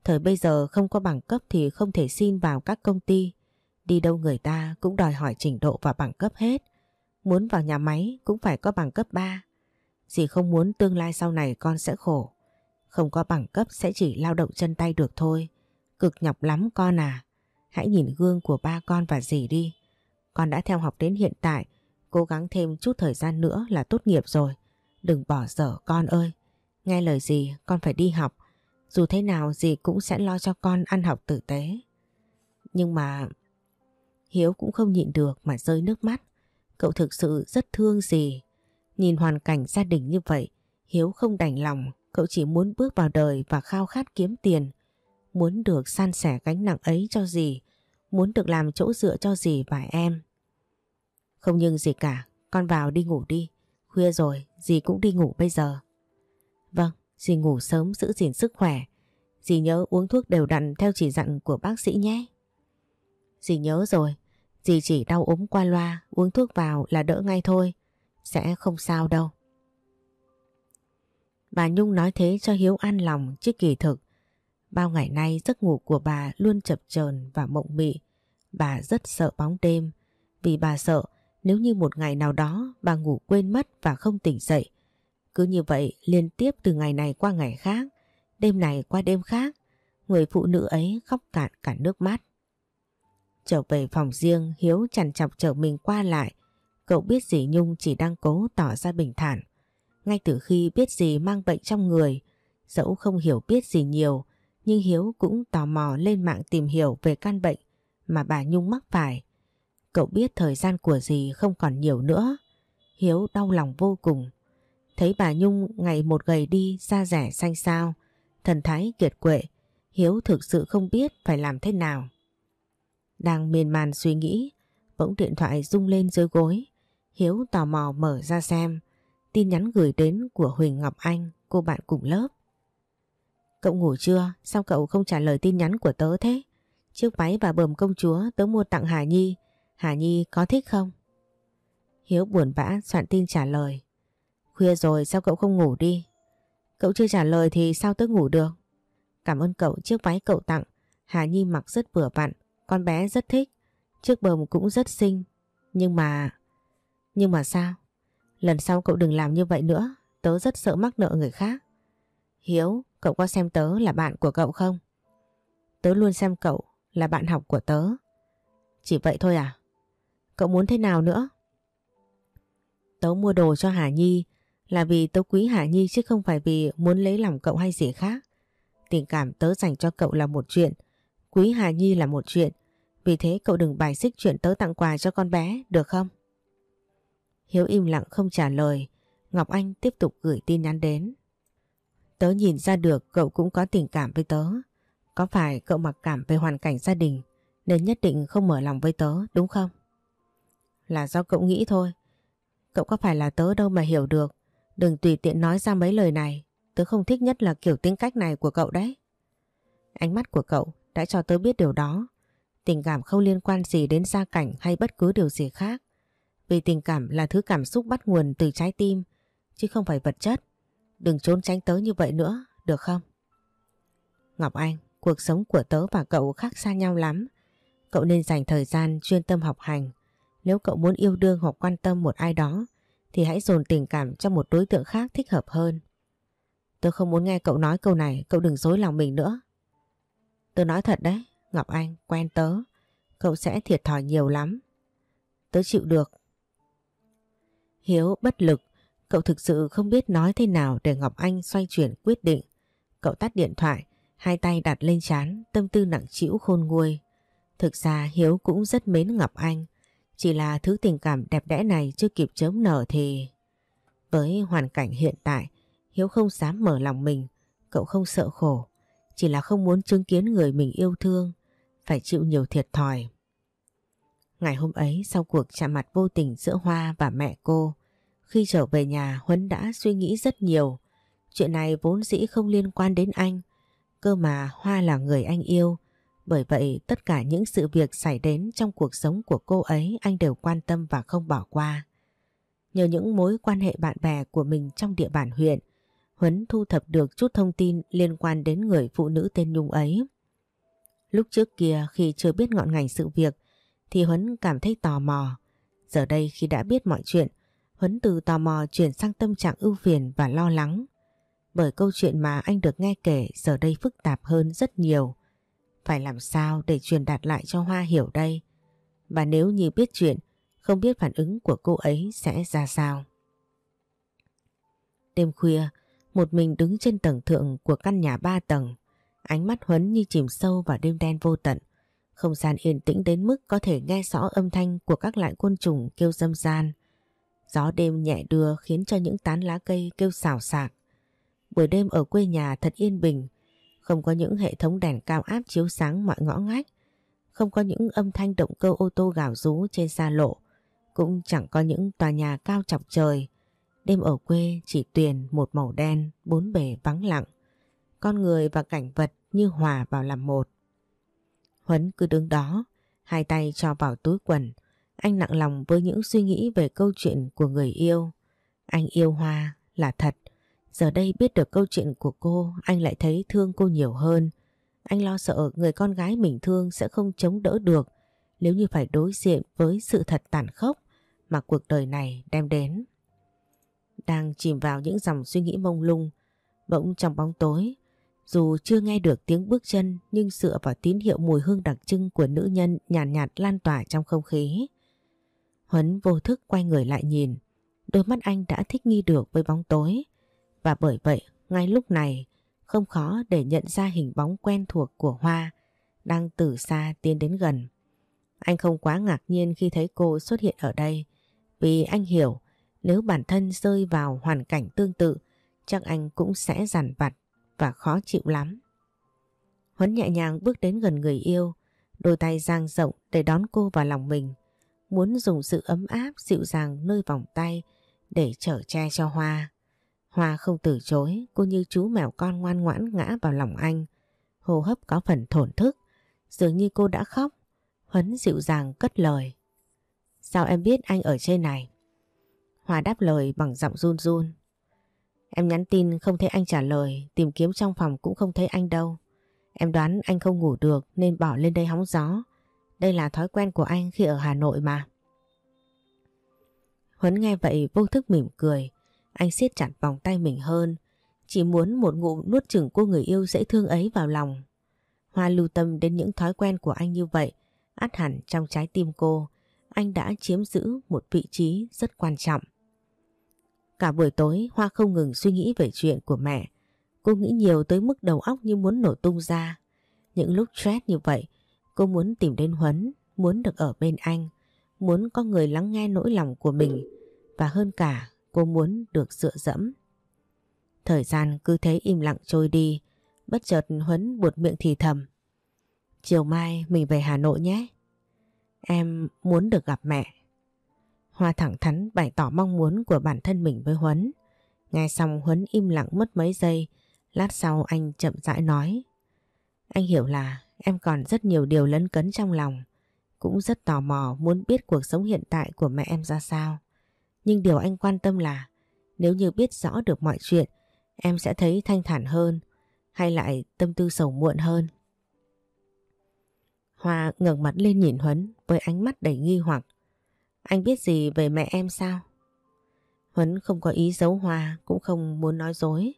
Thời bây giờ không có bằng cấp thì không thể xin vào các công ty. Đi đâu người ta cũng đòi hỏi trình độ và bằng cấp hết. Muốn vào nhà máy cũng phải có bằng cấp 3. Dì không muốn tương lai sau này con sẽ khổ. Không có bằng cấp sẽ chỉ lao động chân tay được thôi. Cực nhọc lắm con à. Hãy nhìn gương của ba con và dì đi. Con đã theo học đến hiện tại, cố gắng thêm chút thời gian nữa là tốt nghiệp rồi. Đừng bỏ dở con ơi. Nghe lời dì, con phải đi học. Dù thế nào dì cũng sẽ lo cho con ăn học tử tế. Nhưng mà... Hiếu cũng không nhịn được mà rơi nước mắt. Cậu thực sự rất thương dì. Nhìn hoàn cảnh gia đình như vậy, Hiếu không đành lòng. Cậu chỉ muốn bước vào đời và khao khát kiếm tiền. Muốn được san sẻ gánh nặng ấy cho dì. Muốn được làm chỗ dựa cho dì và em. Không nhưng gì cả, con vào đi ngủ đi. Khuya rồi, dì cũng đi ngủ bây giờ. Vâng, dì ngủ sớm giữ gìn sức khỏe. Dì nhớ uống thuốc đều đặn theo chỉ dặn của bác sĩ nhé. Dì nhớ rồi, dì chỉ đau ốm qua loa, uống thuốc vào là đỡ ngay thôi. Sẽ không sao đâu. Bà Nhung nói thế cho Hiếu an lòng chứ kỳ thực. Bao ngày nay giấc ngủ của bà luôn chập chờn và mộng mị. Bà rất sợ bóng đêm vì bà sợ nếu như một ngày nào đó bà ngủ quên mất và không tỉnh dậy. Cứ như vậy liên tiếp từ ngày này qua ngày khác, đêm này qua đêm khác, người phụ nữ ấy khóc cạn cả nước mắt. Trở về phòng riêng, Hiếu chằn chọc chở mình qua lại. Cậu biết dì Nhung chỉ đang cố tỏ ra bình thản. Ngay từ khi biết dì mang bệnh trong người, dẫu không hiểu biết gì nhiều, nhưng Hiếu cũng tò mò lên mạng tìm hiểu về căn bệnh mà bà Nhung mắc phải. Cậu biết thời gian của dì không còn nhiều nữa. Hiếu đau lòng vô cùng. Thấy bà Nhung ngày một gầy đi da rẻ xanh xao, thần thái kiệt quệ, Hiếu thực sự không biết phải làm thế nào. Đang miền man suy nghĩ, bỗng điện thoại rung lên dưới gối. Hiếu tò mò mở ra xem, tin nhắn gửi đến của Huỳnh Ngọc Anh, cô bạn cùng lớp. Cậu ngủ chưa? Sao cậu không trả lời tin nhắn của tớ thế? Chiếc váy và bờm công chúa tớ mua tặng Hà Nhi Hà Nhi có thích không? Hiếu buồn bã soạn tin trả lời. Khuya rồi sao cậu không ngủ đi? Cậu chưa trả lời thì sao tớ ngủ được? Cảm ơn cậu chiếc váy cậu tặng. Hà Nhi mặc rất vừa vặn. Con bé rất thích. Chiếc bờm cũng rất xinh. Nhưng mà... Nhưng mà sao? Lần sau cậu đừng làm như vậy nữa. Tớ rất sợ mắc nợ người khác. Hiếu, cậu có xem tớ là bạn của cậu không? Tớ luôn xem cậu là bạn học của tớ. Chỉ vậy thôi à? Cậu muốn thế nào nữa? Tớ mua đồ cho Hà Nhi là vì tớ quý Hà Nhi chứ không phải vì muốn lấy lòng cậu hay gì khác. Tình cảm tớ dành cho cậu là một chuyện, quý Hà Nhi là một chuyện. Vì thế cậu đừng bài xích chuyện tớ tặng quà cho con bé, được không? Hiếu im lặng không trả lời, Ngọc Anh tiếp tục gửi tin nhắn đến. Tớ nhìn ra được cậu cũng có tình cảm với tớ. Có phải cậu mặc cảm về hoàn cảnh gia đình nên nhất định không mở lòng với tớ đúng không? Là do cậu nghĩ thôi. Cậu có phải là tớ đâu mà hiểu được. Đừng tùy tiện nói ra mấy lời này. Tớ không thích nhất là kiểu tính cách này của cậu đấy. Ánh mắt của cậu đã cho tớ biết điều đó. Tình cảm không liên quan gì đến gia cảnh hay bất cứ điều gì khác. Vì tình cảm là thứ cảm xúc bắt nguồn từ trái tim, chứ không phải vật chất. Đừng trốn tránh tớ như vậy nữa, được không? Ngọc Anh, cuộc sống của tớ và cậu khác xa nhau lắm. Cậu nên dành thời gian chuyên tâm học hành, nếu cậu muốn yêu đương hoặc quan tâm một ai đó thì hãy dồn tình cảm cho một đối tượng khác thích hợp hơn. tớ không muốn nghe cậu nói câu này, cậu đừng dối lòng mình nữa. tớ nói thật đấy, Ngọc Anh, quen tớ, cậu sẽ thiệt thòi nhiều lắm. Tớ chịu được. Hiếu bất lực, cậu thực sự không biết nói thế nào để Ngọc Anh xoay chuyển quyết định. Cậu tắt điện thoại, hai tay đặt lên chán, tâm tư nặng trĩu khôn nguôi. Thực ra Hiếu cũng rất mến Ngọc Anh, chỉ là thứ tình cảm đẹp đẽ này chưa kịp chớm nở thì... Với hoàn cảnh hiện tại, Hiếu không dám mở lòng mình, cậu không sợ khổ, chỉ là không muốn chứng kiến người mình yêu thương, phải chịu nhiều thiệt thòi. Ngày hôm ấy sau cuộc chạm mặt vô tình giữa Hoa và mẹ cô, khi trở về nhà Huấn đã suy nghĩ rất nhiều. Chuyện này vốn dĩ không liên quan đến anh, cơ mà Hoa là người anh yêu. Bởi vậy tất cả những sự việc xảy đến trong cuộc sống của cô ấy anh đều quan tâm và không bỏ qua. Nhờ những mối quan hệ bạn bè của mình trong địa bàn huyện, Huấn thu thập được chút thông tin liên quan đến người phụ nữ tên Nhung ấy. Lúc trước kia khi chưa biết ngọn ngành sự việc thì Huấn cảm thấy tò mò. Giờ đây khi đã biết mọi chuyện, Huấn từ tò mò chuyển sang tâm trạng ưu phiền và lo lắng. Bởi câu chuyện mà anh được nghe kể giờ đây phức tạp hơn rất nhiều. Phải làm sao để truyền đạt lại cho Hoa hiểu đây? Và nếu như biết chuyện, không biết phản ứng của cô ấy sẽ ra sao. Đêm khuya, một mình đứng trên tầng thượng của căn nhà ba tầng, ánh mắt Huấn như chìm sâu vào đêm đen vô tận. Không gian yên tĩnh đến mức có thể nghe rõ âm thanh của các loại côn trùng kêu dâm gian. Gió đêm nhẹ đưa khiến cho những tán lá cây kêu xào xạc. Buổi đêm ở quê nhà thật yên bình, không có những hệ thống đèn cao áp chiếu sáng mọi ngõ ngách, không có những âm thanh động cơ ô tô gào rú trên xa lộ, cũng chẳng có những tòa nhà cao chọc trời. Đêm ở quê chỉ tuyền một màu đen, bốn bề vắng lặng. Con người và cảnh vật như hòa vào làm một. Huấn cứ đứng đó, hai tay cho vào túi quần. Anh nặng lòng với những suy nghĩ về câu chuyện của người yêu. Anh yêu Hoa là thật. Giờ đây biết được câu chuyện của cô, anh lại thấy thương cô nhiều hơn. Anh lo sợ người con gái mình thương sẽ không chống đỡ được nếu như phải đối diện với sự thật tàn khốc mà cuộc đời này đem đến. Đang chìm vào những dòng suy nghĩ mông lung, bỗng trong bóng tối, dù chưa nghe được tiếng bước chân nhưng dựa vào tín hiệu mùi hương đặc trưng của nữ nhân nhàn nhạt, nhạt lan tỏa trong không khí. Huấn vô thức quay người lại nhìn, đôi mắt anh đã thích nghi được với bóng tối. Và bởi vậy, ngay lúc này, không khó để nhận ra hình bóng quen thuộc của Hoa đang từ xa tiến đến gần. Anh không quá ngạc nhiên khi thấy cô xuất hiện ở đây, vì anh hiểu nếu bản thân rơi vào hoàn cảnh tương tự, chắc anh cũng sẽ giàn vặt và khó chịu lắm. Huấn nhẹ nhàng bước đến gần người yêu, đôi tay dang rộng để đón cô vào lòng mình, muốn dùng sự ấm áp dịu dàng nơi vòng tay để chở che cho Hoa. Hoa không từ chối, cô như chú mèo con ngoan ngoãn ngã vào lòng anh, hô hấp có phần thổn thức, dường như cô đã khóc. Huấn dịu dàng cất lời. Sao em biết anh ở trên này? Hoa đáp lời bằng giọng run run. Em nhắn tin không thấy anh trả lời, tìm kiếm trong phòng cũng không thấy anh đâu. Em đoán anh không ngủ được nên bỏ lên đây hóng gió. Đây là thói quen của anh khi ở Hà Nội mà. Huấn nghe vậy vô thức mỉm cười. Anh siết chặt vòng tay mình hơn. Chỉ muốn một ngụm nuốt chừng cô người yêu dễ thương ấy vào lòng. Hoa lưu tâm đến những thói quen của anh như vậy. át hẳn trong trái tim cô. Anh đã chiếm giữ một vị trí rất quan trọng. Cả buổi tối Hoa không ngừng suy nghĩ về chuyện của mẹ. Cô nghĩ nhiều tới mức đầu óc như muốn nổ tung ra. Những lúc stress như vậy, cô muốn tìm đến Huấn, muốn được ở bên anh, muốn có người lắng nghe nỗi lòng của mình và hơn cả cô muốn được dựa dẫm. Thời gian cứ thế im lặng trôi đi, bất chợt Huấn buột miệng thì thầm. Chiều mai mình về Hà Nội nhé. Em muốn được gặp mẹ. Hoa thẳng thắn bày tỏ mong muốn của bản thân mình với Huấn. Nghe xong Huấn im lặng mất mấy giây, lát sau anh chậm rãi nói. Anh hiểu là em còn rất nhiều điều lấn cấn trong lòng, cũng rất tò mò muốn biết cuộc sống hiện tại của mẹ em ra sao. Nhưng điều anh quan tâm là nếu như biết rõ được mọi chuyện, em sẽ thấy thanh thản hơn hay lại tâm tư sầu muộn hơn. Hoa ngẩng mặt lên nhìn Huấn với ánh mắt đầy nghi hoặc. Anh biết gì về mẹ em sao? Huấn không có ý giấu hòa cũng không muốn nói dối.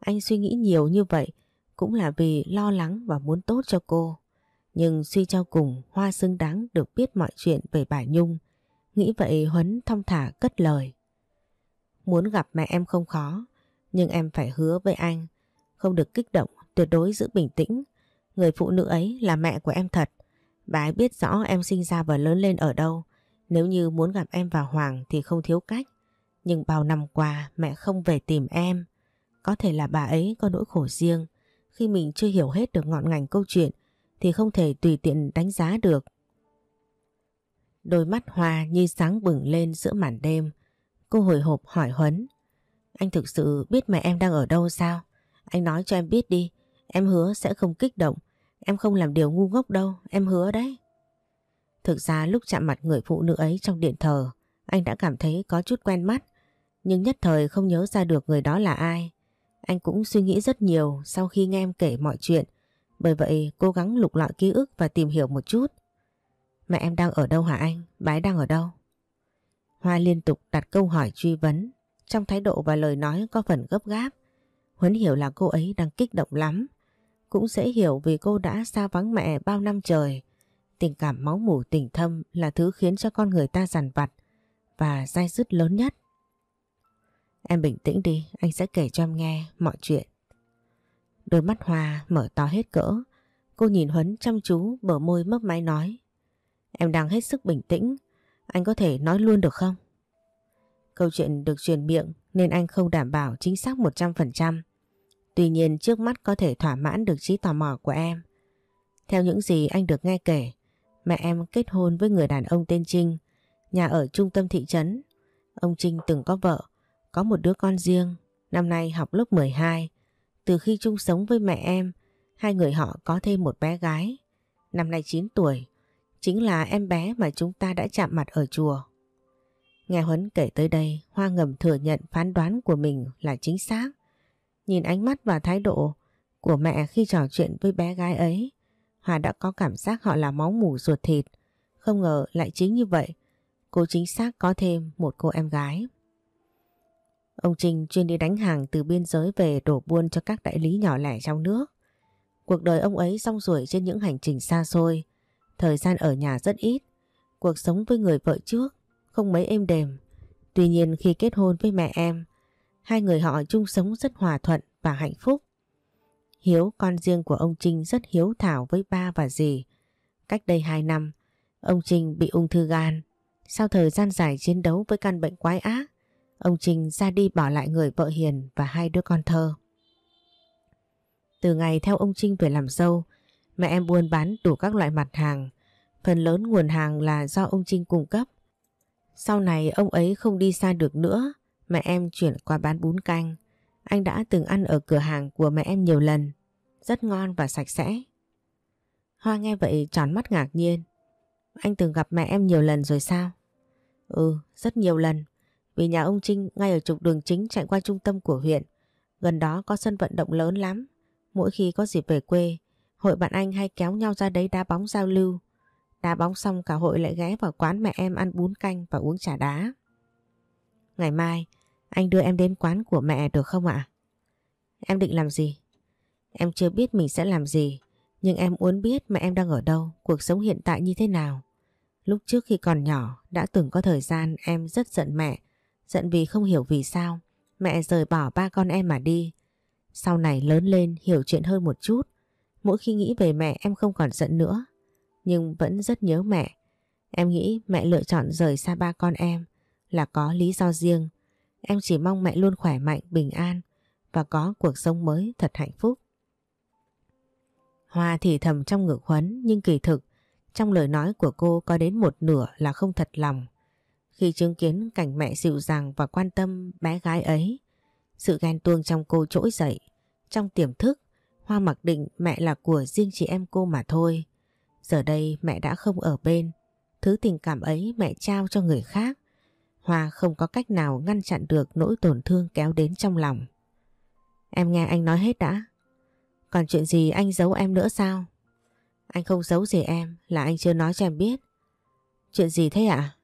Anh suy nghĩ nhiều như vậy cũng là vì lo lắng và muốn tốt cho cô. Nhưng suy cho cùng Hoa xứng đáng được biết mọi chuyện về bà Nhung. Nghĩ vậy Huấn thong thả cất lời. Muốn gặp mẹ em không khó, nhưng em phải hứa với anh, không được kích động, tuyệt đối giữ bình tĩnh. Người phụ nữ ấy là mẹ của em thật. Bà ấy biết rõ em sinh ra và lớn lên ở đâu. Nếu như muốn gặp em và Hoàng thì không thiếu cách. Nhưng bao năm qua, mẹ không về tìm em. Có thể là bà ấy có nỗi khổ riêng. Khi mình chưa hiểu hết được ngọn ngành câu chuyện, thì không thể tùy tiện đánh giá được. Đôi mắt Hoa như sáng bừng lên giữa màn đêm. Cô hồi hộp hỏi Huấn. Anh thực sự biết mẹ em đang ở đâu sao? Anh nói cho em biết đi. Em hứa sẽ không kích động. Em không làm điều ngu ngốc đâu. Em hứa đấy. Thực ra lúc chạm mặt người phụ nữ ấy trong điện thờ, anh đã cảm thấy có chút quen mắt. Nhưng nhất thời không nhớ ra được người đó là ai. Anh cũng suy nghĩ rất nhiều sau khi nghe em kể mọi chuyện. Bởi vậy cố gắng lục lọi ký ức và tìm hiểu một chút. Mẹ em đang ở đâu hả anh? Bái đang ở đâu? Hoa liên tục đặt câu hỏi truy vấn. Trong thái độ và lời nói có phần gấp gáp. Huấn hiểu là cô ấy đang kích động lắm. Cũng dễ hiểu vì cô đã xa vắng mẹ bao năm trời. Tình cảm máu mủ tình thâm là thứ khiến cho con người ta giàn vặt và dai dứt lớn nhất. Em bình tĩnh đi, anh sẽ kể cho em nghe mọi chuyện. Đôi mắt Hoa mở to hết cỡ. Cô nhìn Huấn chăm chú bờ môi mấp máy nói. Em đang hết sức bình tĩnh, anh có thể nói luôn được không? Câu chuyện được truyền miệng nên anh không đảm bảo chính xác 100%. Tuy nhiên trước mắt có thể thỏa mãn được trí tò mò của em. Theo những gì anh được nghe kể, mẹ em kết hôn với người đàn ông tên Trinh, nhà ở trung tâm thị trấn. Ông Trinh từng có vợ, có một đứa con riêng, năm nay học lớp 12. Từ khi chung sống với mẹ em, hai người họ có thêm một bé gái, năm nay 9 tuổi. Chính là em bé mà chúng ta đã chạm mặt ở chùa. Nghe Huấn kể tới đây, Hoa ngầm thừa nhận phán đoán của mình là chính xác. Nhìn ánh mắt và thái độ của mẹ khi trò chuyện với bé gái ấy, Hoa đã có cảm giác họ là máu mủ ruột thịt. Không ngờ lại chính như vậy, cô chính xác có thêm một cô em gái. Ông Trinh chuyên đi đánh hàng từ biên giới về đổ buôn cho các đại lý nhỏ lẻ trong nước. Cuộc đời ông ấy rong ruổi trên những hành trình xa xôi, thời gian ở nhà rất ít, cuộc sống với người vợ trước không mấy êm đềm. Tuy nhiên khi kết hôn với mẹ em, hai người họ chung sống rất hòa thuận và hạnh phúc. Hiếu con riêng của ông Trinh rất hiếu thảo với ba và dì. Cách đây 2 năm, ông Trinh bị ung thư gan. Sau thời gian dài chiến đấu với căn bệnh quái ác, ông Trinh ra đi bỏ lại người vợ hiền và hai đứa con thơ. Từ ngày theo ông Trinh về làm dâu, mẹ em buôn bán đủ các loại mặt hàng. Phần lớn nguồn hàng là do ông Trinh cung cấp. Sau này ông ấy không đi xa được nữa, mẹ em chuyển qua bán bún canh. Anh đã từng ăn ở cửa hàng của mẹ em nhiều lần, rất ngon và sạch sẽ. Hoa nghe vậy tròn mắt ngạc nhiên. Anh từng gặp mẹ em nhiều lần rồi sao? Ừ, rất nhiều lần. Vì nhà ông Trinh ngay ở trục đường chính chạy qua trung tâm của huyện. Gần đó có sân vận động lớn lắm. Mỗi khi có dịp về quê, hội bạn anh hay kéo nhau ra đấy đá bóng giao lưu. Đá bóng xong cả hội lại ghé vào quán mẹ em ăn bún canh và uống trà đá. Ngày mai, anh đưa em đến quán của mẹ được không ạ? Em định làm gì? Em chưa biết mình sẽ làm gì, nhưng em muốn biết mẹ em đang ở đâu, cuộc sống hiện tại như thế nào. Lúc trước khi còn nhỏ, đã từng có thời gian em rất giận mẹ, giận vì không hiểu vì sao mẹ rời bỏ ba con em mà đi. Sau này lớn lên hiểu chuyện hơn một chút, mỗi khi nghĩ về mẹ em không còn giận nữa, nhưng vẫn rất nhớ mẹ. Em nghĩ mẹ lựa chọn rời xa ba con em là có lý do riêng. Em chỉ mong mẹ luôn khỏe mạnh, bình an và có cuộc sống mới thật hạnh phúc. Hoa thì thầm trong ngực Huấn nhưng kỳ thực trong lời nói của cô có đến một nửa là không thật lòng. Khi chứng kiến cảnh mẹ dịu dàng và quan tâm bé gái ấy, sự ghen tuông trong cô trỗi dậy. Trong tiềm thức, Hoa mặc định mẹ là của riêng chị em cô mà thôi. Giờ đây mẹ đã không ở bên. Thứ tình cảm ấy mẹ trao cho người khác. Hoa không có cách nào ngăn chặn được nỗi tổn thương kéo đến trong lòng. Em nghe anh nói hết đã. Còn chuyện gì anh giấu em nữa sao? Anh không giấu gì em là anh chưa nói cho em biết. Chuyện gì thế ạ?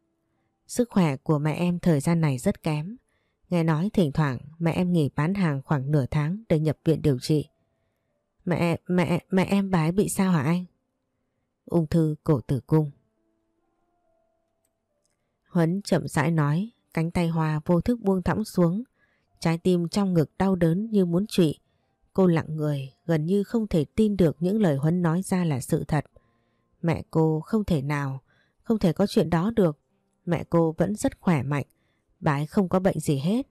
Sức khỏe của mẹ em thời gian này rất kém. Nghe nói thỉnh thoảng mẹ em nghỉ bán hàng khoảng nửa tháng để nhập viện điều trị. Mẹ, mẹ, mẹ em bái bị sao hả anh? ung thư cổ tử cung. Huấn chậm rãi nói, Cánh tay Hoa vô thức buông thõng xuống, trái tim trong ngực đau đớn như muốn trụy. Cô lặng người, gần như không thể tin được những lời Huấn nói ra là sự thật. Mẹ cô không thể nào, không thể có chuyện đó được. Mẹ cô vẫn rất khỏe mạnh, bà ấy không có bệnh gì hết.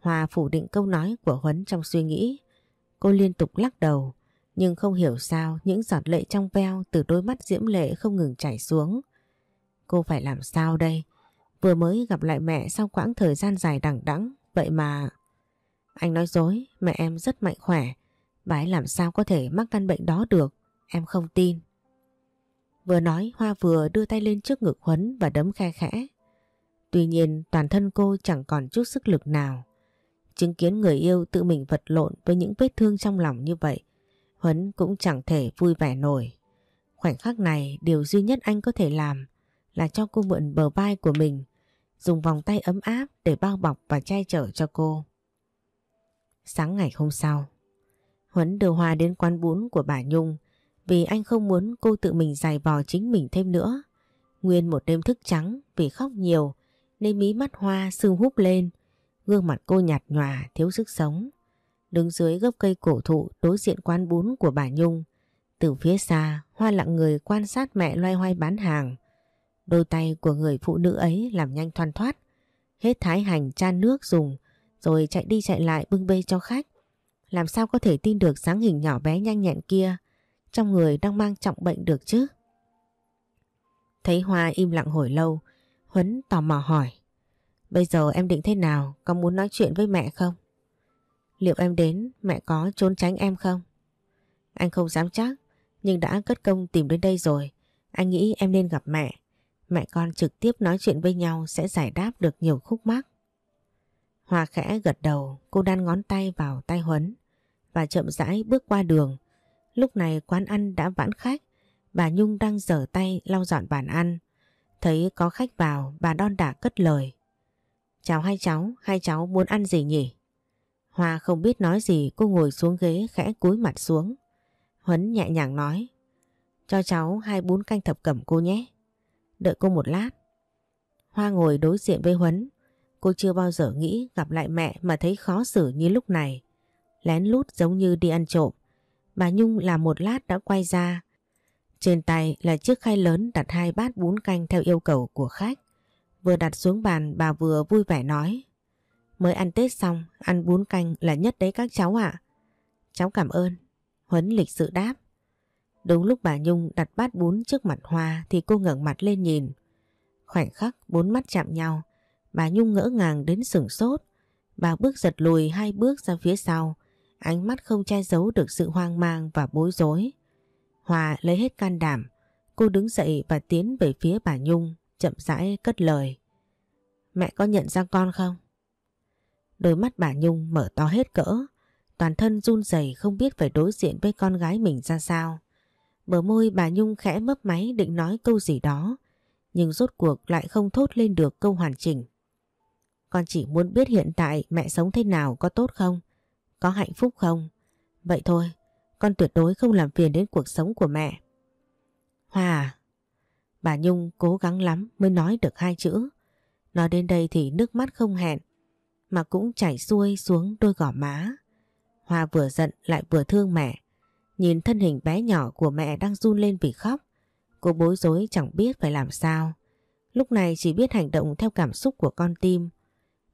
Hoa phủ định câu nói của Huấn trong suy nghĩ. Cô liên tục lắc đầu, nhưng không hiểu sao những giọt lệ trong veo từ đôi mắt diễm lệ không ngừng chảy xuống. Cô phải làm sao đây? Vừa mới gặp lại mẹ sau quãng thời gian dài đằng đẵng vậy mà... Anh nói dối, mẹ em rất mạnh khỏe. Bà ấy làm sao có thể mắc căn bệnh đó được, em không tin. Vừa nói Hoa vừa đưa tay lên trước ngực Huấn và đấm khe khẽ. Tuy nhiên toàn thân cô chẳng còn chút sức lực nào. Chứng kiến người yêu tự mình vật lộn với những vết thương trong lòng như vậy, Huấn cũng chẳng thể vui vẻ nổi. Khoảnh khắc này điều duy nhất anh có thể làm là cho cô mượn bờ vai của mình, dùng vòng tay ấm áp để bao bọc và che chở cho cô. Sáng ngày hôm sau, Huấn đưa Hoa đến quán bún của bà Nhung vì anh không muốn cô tự mình giày vò chính mình thêm nữa. Nguyên một đêm thức trắng vì khóc nhiều nên mí mắt Hoa sưng húp lên, gương mặt cô nhạt nhòa thiếu sức sống. Đứng dưới gốc cây cổ thụ đối diện quán bún của bà Nhung, từ phía xa Hoa lặng người quan sát mẹ loay hoay bán hàng. Đôi tay của người phụ nữ ấy làm nhanh thoăn thoát, hết thái hành chan nước dùng rồi chạy đi chạy lại bưng bê cho khách. Làm sao có thể tin được dáng hình nhỏ bé nhanh nhẹn kia trong người đang mang trọng bệnh được chứ? Thấy Hoa im lặng hồi lâu, Huấn tò mò hỏi. Bây giờ em định thế nào? Có muốn nói chuyện với mẹ không? Liệu em đến mẹ có trốn tránh em không? Anh không dám chắc, nhưng đã cất công tìm đến đây rồi. Anh nghĩ em nên gặp mẹ. Mẹ con trực tiếp nói chuyện với nhau sẽ giải đáp được nhiều khúc mắc. Hòa khẽ gật đầu, cô đan ngón tay vào tay Huấn và chậm rãi bước qua đường. Lúc này quán ăn đã vãn khách, bà Nhung đang dở tay lau dọn bàn ăn. Thấy có khách vào, bà đon đả cất lời. Chào hai cháu, hai cháu muốn ăn gì nhỉ? Hoa không biết nói gì, cô ngồi xuống ghế khẽ cúi mặt xuống. Huấn nhẹ nhàng nói. Cho cháu hai bún canh thập cẩm cô nhé. Đợi cô một lát. Hoa ngồi đối diện với Huấn. Cô chưa bao giờ nghĩ gặp lại mẹ mà thấy khó xử như lúc này. Lén lút giống như đi ăn trộm. Bà Nhung làm một lát đã quay ra. Trên tay là chiếc khay lớn đặt hai bát bún canh theo yêu cầu của khách. Vừa đặt xuống bàn bà vừa vui vẻ nói. Mới ăn Tết xong, ăn bún canh là nhất đấy các cháu ạ. Cháu cảm ơn. Huấn lịch sự đáp. Đúng lúc bà Nhung đặt bát bún trước mặt Hoa thì cô ngẩng mặt lên nhìn. Khoảnh khắc bốn mắt chạm nhau, bà Nhung ngỡ ngàng đến sửng sốt. Bà bước giật lùi hai bước ra phía sau, ánh mắt không che giấu được sự hoang mang và bối rối. Hoa lấy hết can đảm, cô đứng dậy và tiến về phía bà Nhung, chậm rãi cất lời. Mẹ có nhận ra con không? Đôi mắt bà Nhung mở to hết cỡ, toàn thân run rẩy không biết phải đối diện với con gái mình ra sao. Bờ môi bà Nhung khẽ mấp máy định nói câu gì đó, nhưng rốt cuộc lại không thốt lên được câu hoàn chỉnh. Con chỉ muốn biết hiện tại mẹ sống thế nào có tốt không? Có hạnh phúc không? Vậy thôi, con tuyệt đối không làm phiền đến cuộc sống của mẹ. Hòa à, Bà Nhung cố gắng lắm mới nói được hai chữ. Nói đến đây thì nước mắt không hẹn, mà cũng chảy xuôi xuống đôi gò má. Hoa vừa giận lại vừa thương mẹ. Nhìn thân hình bé nhỏ của mẹ đang run lên vì khóc. Cô bối rối chẳng biết phải làm sao. Lúc này chỉ biết hành động theo cảm xúc của con tim.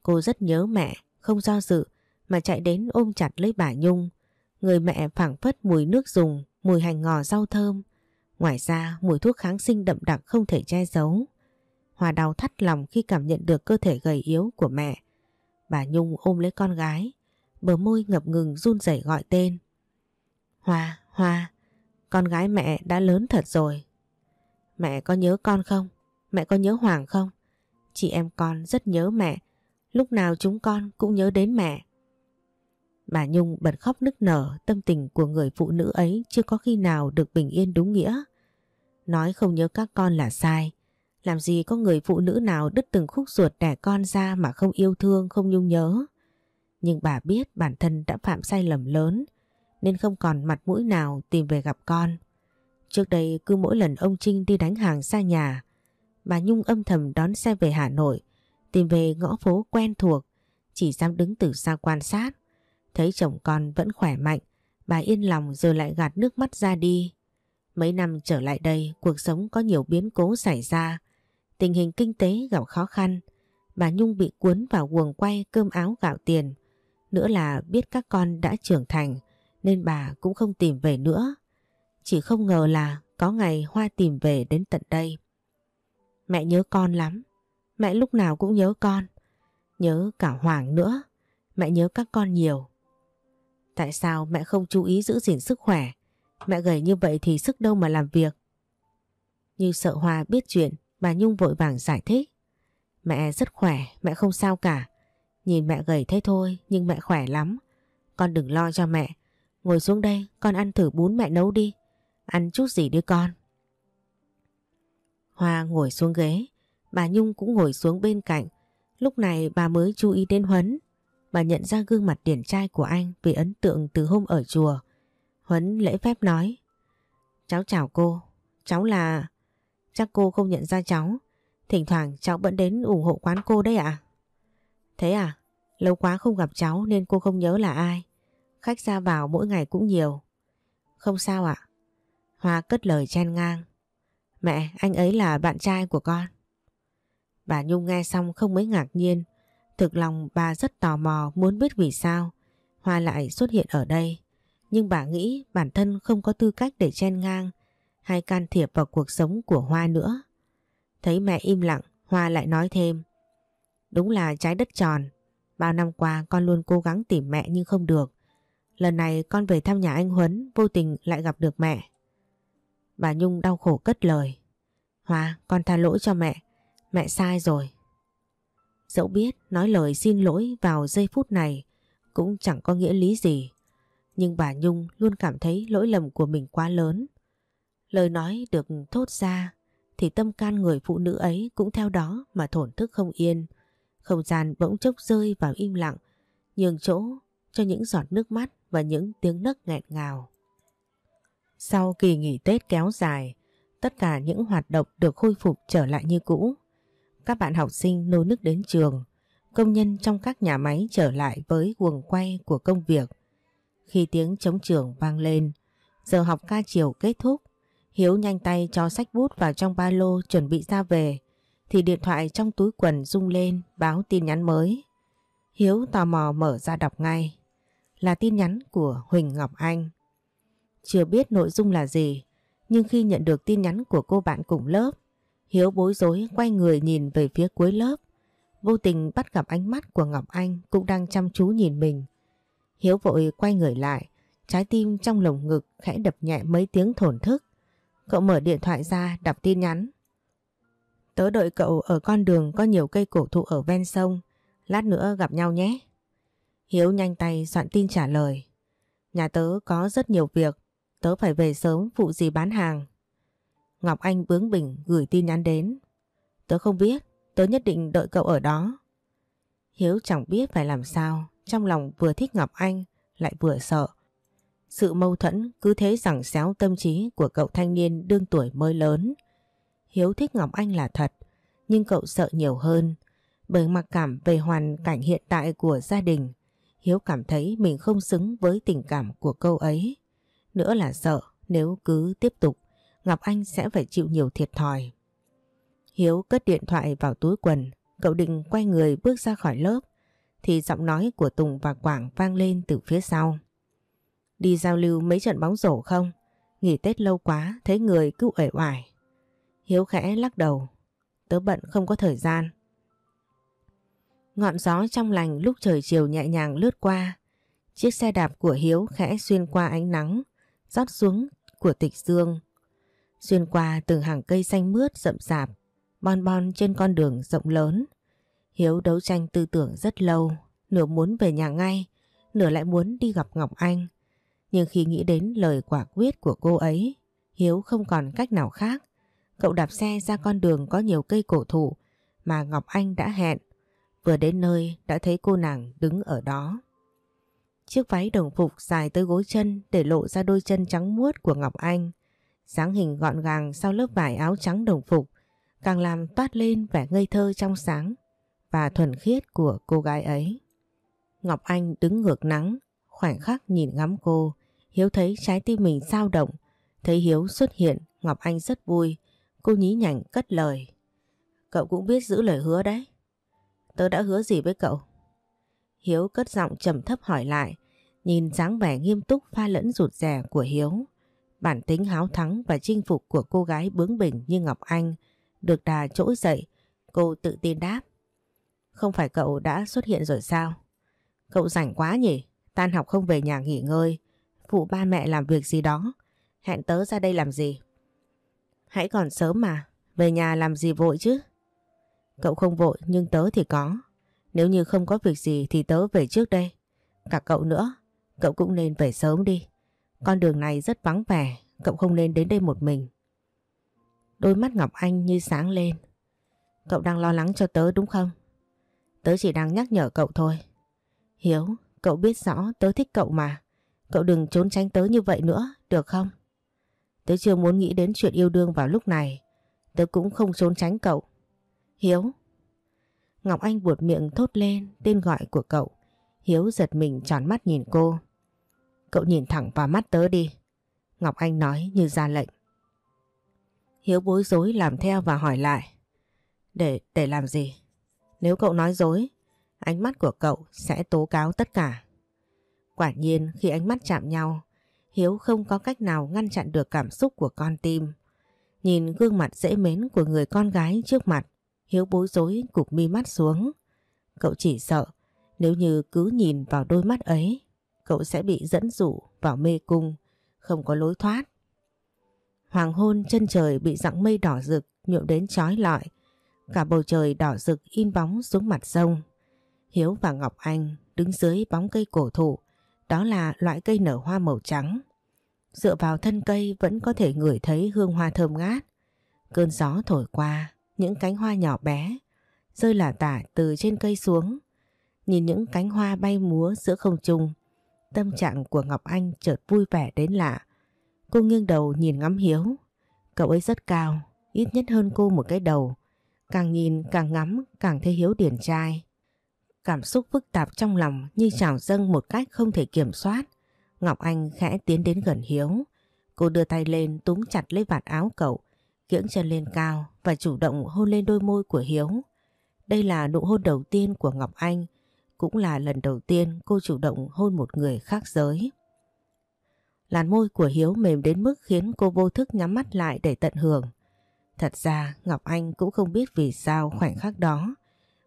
Cô rất nhớ mẹ, không do dự mà chạy đến ôm chặt lấy bà Nhung. Người mẹ phảng phất mùi nước dùng, mùi hành ngò rau thơm. Ngoài ra mùi thuốc kháng sinh đậm đặc không thể che giấu. Hòa đau thắt lòng khi cảm nhận được cơ thể gầy yếu của mẹ. Bà Nhung ôm lấy con gái, bờ môi ngập ngừng run rẩy gọi tên. Hoa, Hoa, con gái mẹ đã lớn thật rồi. Mẹ có nhớ con không? Mẹ có nhớ Hoàng không? Chị em con rất nhớ mẹ. Lúc nào chúng con cũng nhớ đến mẹ. Bà Nhung bật khóc nức nở tâm tình của người phụ nữ ấy chưa có khi nào được bình yên đúng nghĩa. Nói không nhớ các con là sai. Làm gì có người phụ nữ nào đứt từng khúc ruột đẻ con ra mà không yêu thương, không nhung nhớ. Nhưng bà biết bản thân đã phạm sai lầm lớn nên không còn mặt mũi nào tìm về gặp con. Trước đây cứ mỗi lần ông Trinh đi đánh hàng xa nhà, bà Nhung âm thầm đón xe về Hà Nội Tìm về ngõ phố quen thuộc, chỉ dám đứng từ xa quan sát. Thấy chồng con vẫn khỏe mạnh, bà yên lòng rồi lại gạt nước mắt ra đi. Mấy năm trở lại đây, cuộc sống có nhiều biến cố xảy ra. Tình hình kinh tế gặp khó khăn, bà Nhung bị cuốn vào guồng quay cơm áo gạo tiền. Nữa là biết các con đã trưởng thành, nên bà cũng không tìm về nữa. Chỉ không ngờ là có ngày Hoa tìm về đến tận đây. Mẹ nhớ con lắm, mẹ lúc nào cũng nhớ con. Nhớ cả Hoàng nữa, mẹ nhớ các con nhiều. Tại sao mẹ không chú ý giữ gìn sức khỏe? Mẹ gầy như vậy thì sức đâu mà làm việc? Như sợ Hoa biết chuyện, bà Nhung vội vàng giải thích. Mẹ rất khỏe, mẹ không sao cả. Nhìn mẹ gầy thế thôi, nhưng mẹ khỏe lắm. Con đừng lo cho mẹ. Ngồi xuống đây, con ăn thử bún mẹ nấu đi. Ăn chút gì đi con. Hoa ngồi xuống ghế, bà Nhung cũng ngồi xuống bên cạnh. Lúc này bà mới chú ý đến Huấn. Bà nhận ra gương mặt điển trai của anh vì ấn tượng từ hôm ở chùa. Huấn lễ phép nói. Cháu chào cô, cháu là... Chắc cô không nhận ra cháu. Thỉnh thoảng cháu vẫn đến ủng hộ quán cô đấy ạ. Thế à? Lâu quá không gặp cháu nên cô không nhớ là ai. Khách ra vào mỗi ngày cũng nhiều. Không sao ạ. Hoa cất lời chen ngang. Mẹ, anh ấy là bạn trai của con. Bà Nhung nghe xong không mấy ngạc nhiên. Thực lòng bà rất tò mò muốn biết vì sao Hoa lại xuất hiện ở đây. Nhưng bà nghĩ bản thân không có tư cách để chen ngang hay can thiệp vào cuộc sống của Hoa nữa. Thấy mẹ im lặng, Hoa lại nói thêm. Đúng là trái đất tròn. Bao năm qua con luôn cố gắng tìm mẹ nhưng không được. Lần này con về thăm nhà anh Huấn vô tình lại gặp được mẹ. Bà Nhung đau khổ cất lời. hòa con tha lỗi cho mẹ. Mẹ sai rồi. Dẫu biết nói lời xin lỗi vào giây phút này cũng chẳng có nghĩa lý gì. Nhưng bà Nhung luôn cảm thấy lỗi lầm của mình quá lớn. Lời nói được thốt ra thì tâm can người phụ nữ ấy cũng theo đó mà thổn thức không yên. Không gian bỗng chốc rơi vào im lặng, nhường chỗ cho những giọt nước mắt và những tiếng nấc nghẹn ngào. Sau kỳ nghỉ Tết kéo dài, tất cả những hoạt động được khôi phục trở lại như cũ. Các bạn học sinh nô nức đến trường, công nhân trong các nhà máy trở lại với guồng quay của công việc. Khi tiếng chống trường vang lên, giờ học ca chiều kết thúc, Hiếu nhanh tay cho sách bút vào trong ba lô chuẩn bị ra về, thì điện thoại trong túi quần rung lên báo tin nhắn mới. Hiếu tò mò mở ra đọc ngay. Là tin nhắn của Huỳnh Ngọc Anh. Chưa biết nội dung là gì, nhưng khi nhận được tin nhắn của cô bạn cùng lớp, Hiếu bối rối quay người nhìn về phía cuối lớp. Vô tình bắt gặp ánh mắt của Ngọc Anh cũng đang chăm chú nhìn mình. Hiếu vội quay người lại, trái tim trong lồng ngực khẽ đập nhẹ mấy tiếng thổn thức. Cậu mở điện thoại ra đọc tin nhắn. Tớ đợi cậu ở con đường có nhiều cây cổ thụ ở ven sông. Lát nữa gặp nhau nhé. Hiếu nhanh tay soạn tin trả lời. Nhà tớ có rất nhiều việc. Tớ phải về sớm phụ gì bán hàng. Ngọc Anh bướng bỉnh gửi tin nhắn đến. Tớ không biết. Tớ nhất định đợi cậu ở đó. Hiếu chẳng biết phải làm sao. Trong lòng vừa thích Ngọc Anh lại vừa sợ. Sự mâu thuẫn cứ thế rằng xéo tâm trí của cậu thanh niên đương tuổi mới lớn. Hiếu thích Ngọc Anh là thật, nhưng cậu sợ nhiều hơn. Bởi mặc cảm về hoàn cảnh hiện tại của gia đình, Hiếu cảm thấy mình không xứng với tình cảm của câu ấy. Nữa là sợ nếu cứ tiếp tục, Ngọc Anh sẽ phải chịu nhiều thiệt thòi. Hiếu cất điện thoại vào túi quần, cậu định quay người bước ra khỏi lớp, thì giọng nói của Tùng và Quảng vang lên từ phía sau. Đi giao lưu mấy trận bóng rổ không? Nghỉ Tết lâu quá, thấy người cứ uể oải. Hiếu khẽ lắc đầu. Tớ bận không có thời gian. Ngọn gió trong lành lúc trời chiều nhẹ nhàng lướt qua. Chiếc xe đạp của Hiếu khẽ xuyên qua ánh nắng, rót xuống của tịch dương. Xuyên qua từng hàng cây xanh mướt rậm rạp, bon bon trên con đường rộng lớn. Hiếu đấu tranh tư tưởng rất lâu, nửa muốn về nhà ngay, nửa lại muốn đi gặp Ngọc Anh. Nhưng khi nghĩ đến lời quả quyết của cô ấy, Hiếu không còn cách nào khác. Cậu đạp xe ra con đường có nhiều cây cổ thụ mà Ngọc Anh đã hẹn. Vừa đến nơi đã thấy cô nàng đứng ở đó. Chiếc váy đồng phục dài tới gối chân để lộ ra đôi chân trắng muốt của Ngọc Anh. dáng hình gọn gàng sau lớp vải áo trắng đồng phục càng làm toát lên vẻ ngây thơ trong sáng và thuần khiết của cô gái ấy. Ngọc Anh đứng ngược nắng, khoảnh khắc nhìn ngắm cô, Hiếu thấy trái tim mình dao động, thấy Hiếu xuất hiện, Ngọc Anh rất vui, cô nhí nhảnh cất lời. Cậu cũng biết giữ lời hứa đấy. Tớ đã hứa gì với cậu? Hiếu cất giọng trầm thấp hỏi lại, nhìn dáng vẻ nghiêm túc pha lẫn rụt rè của Hiếu. Bản tính háo thắng và chinh phục của cô gái bướng bỉnh như Ngọc Anh được đà trỗi dậy, cô tự tin đáp. Không phải cậu đã xuất hiện rồi sao? Cậu rảnh quá nhỉ? Tan học không về nhà nghỉ ngơi, phụ ba mẹ làm việc gì đó. Hẹn tớ ra đây làm gì? Hãy còn sớm mà, về nhà làm gì vội chứ? Cậu không vội nhưng tớ thì có. Nếu như không có việc gì thì tớ về trước đây. Cả cậu nữa, cậu cũng nên về sớm đi. Con đường này rất vắng vẻ, cậu không nên đến đây một mình. Đôi mắt Ngọc Anh như sáng lên. Cậu đang lo lắng cho tớ đúng không? Tớ chỉ đang nhắc nhở cậu thôi. Hiếu, cậu biết rõ tớ thích cậu mà. Cậu đừng trốn tránh tớ như vậy nữa, được không? Tớ chưa muốn nghĩ đến chuyện yêu đương vào lúc này. Tớ cũng không trốn tránh cậu. Hiếu. Ngọc Anh buột miệng thốt lên tên gọi của cậu. Hiếu giật mình tròn mắt nhìn cô. Cậu nhìn thẳng vào mắt tớ đi. Ngọc Anh nói như ra lệnh. Hiếu bối rối làm theo và hỏi lại. Để, để làm gì? Nếu cậu nói dối, ánh mắt của cậu sẽ tố cáo tất cả. Quả nhiên khi ánh mắt chạm nhau, Hiếu không có cách nào ngăn chặn được cảm xúc của con tim. Nhìn gương mặt dễ mến của người con gái trước mặt, Hiếu bối rối cục mi mắt xuống. Cậu chỉ sợ nếu như cứ nhìn vào đôi mắt ấy, cậu sẽ bị dẫn dụ vào mê cung, không có lối thoát. Hoàng hôn chân trời bị dặng mây đỏ rực nhuộm đến chói lọi. Cả bầu trời đỏ rực in bóng xuống mặt sông. Hiếu và Ngọc Anh đứng dưới bóng cây cổ thụ. Đó là loại cây nở hoa màu trắng. Dựa vào thân cây vẫn có thể ngửi thấy hương hoa thơm ngát. Cơn gió thổi qua, những cánh hoa nhỏ bé, rơi lả tả từ trên cây xuống. Nhìn những cánh hoa bay múa giữa không trung, tâm trạng của Ngọc Anh chợt vui vẻ đến lạ. Cô nghiêng đầu nhìn ngắm Hiếu. Cậu ấy rất cao, ít nhất hơn cô một cái đầu. Càng nhìn càng ngắm càng thấy Hiếu điển trai. Cảm xúc phức tạp trong lòng như trào dâng một cách không thể kiểm soát. Ngọc Anh khẽ tiến đến gần Hiếu. Cô đưa tay lên túm chặt lấy vạt áo cậu, kiễng chân lên cao và chủ động hôn lên đôi môi của Hiếu. Đây là nụ hôn đầu tiên của Ngọc Anh, cũng là lần đầu tiên cô chủ động hôn một người khác giới. Làn môi của Hiếu mềm đến mức khiến cô vô thức nhắm mắt lại để tận hưởng. Thật ra Ngọc Anh cũng không biết vì sao khoảnh khắc đó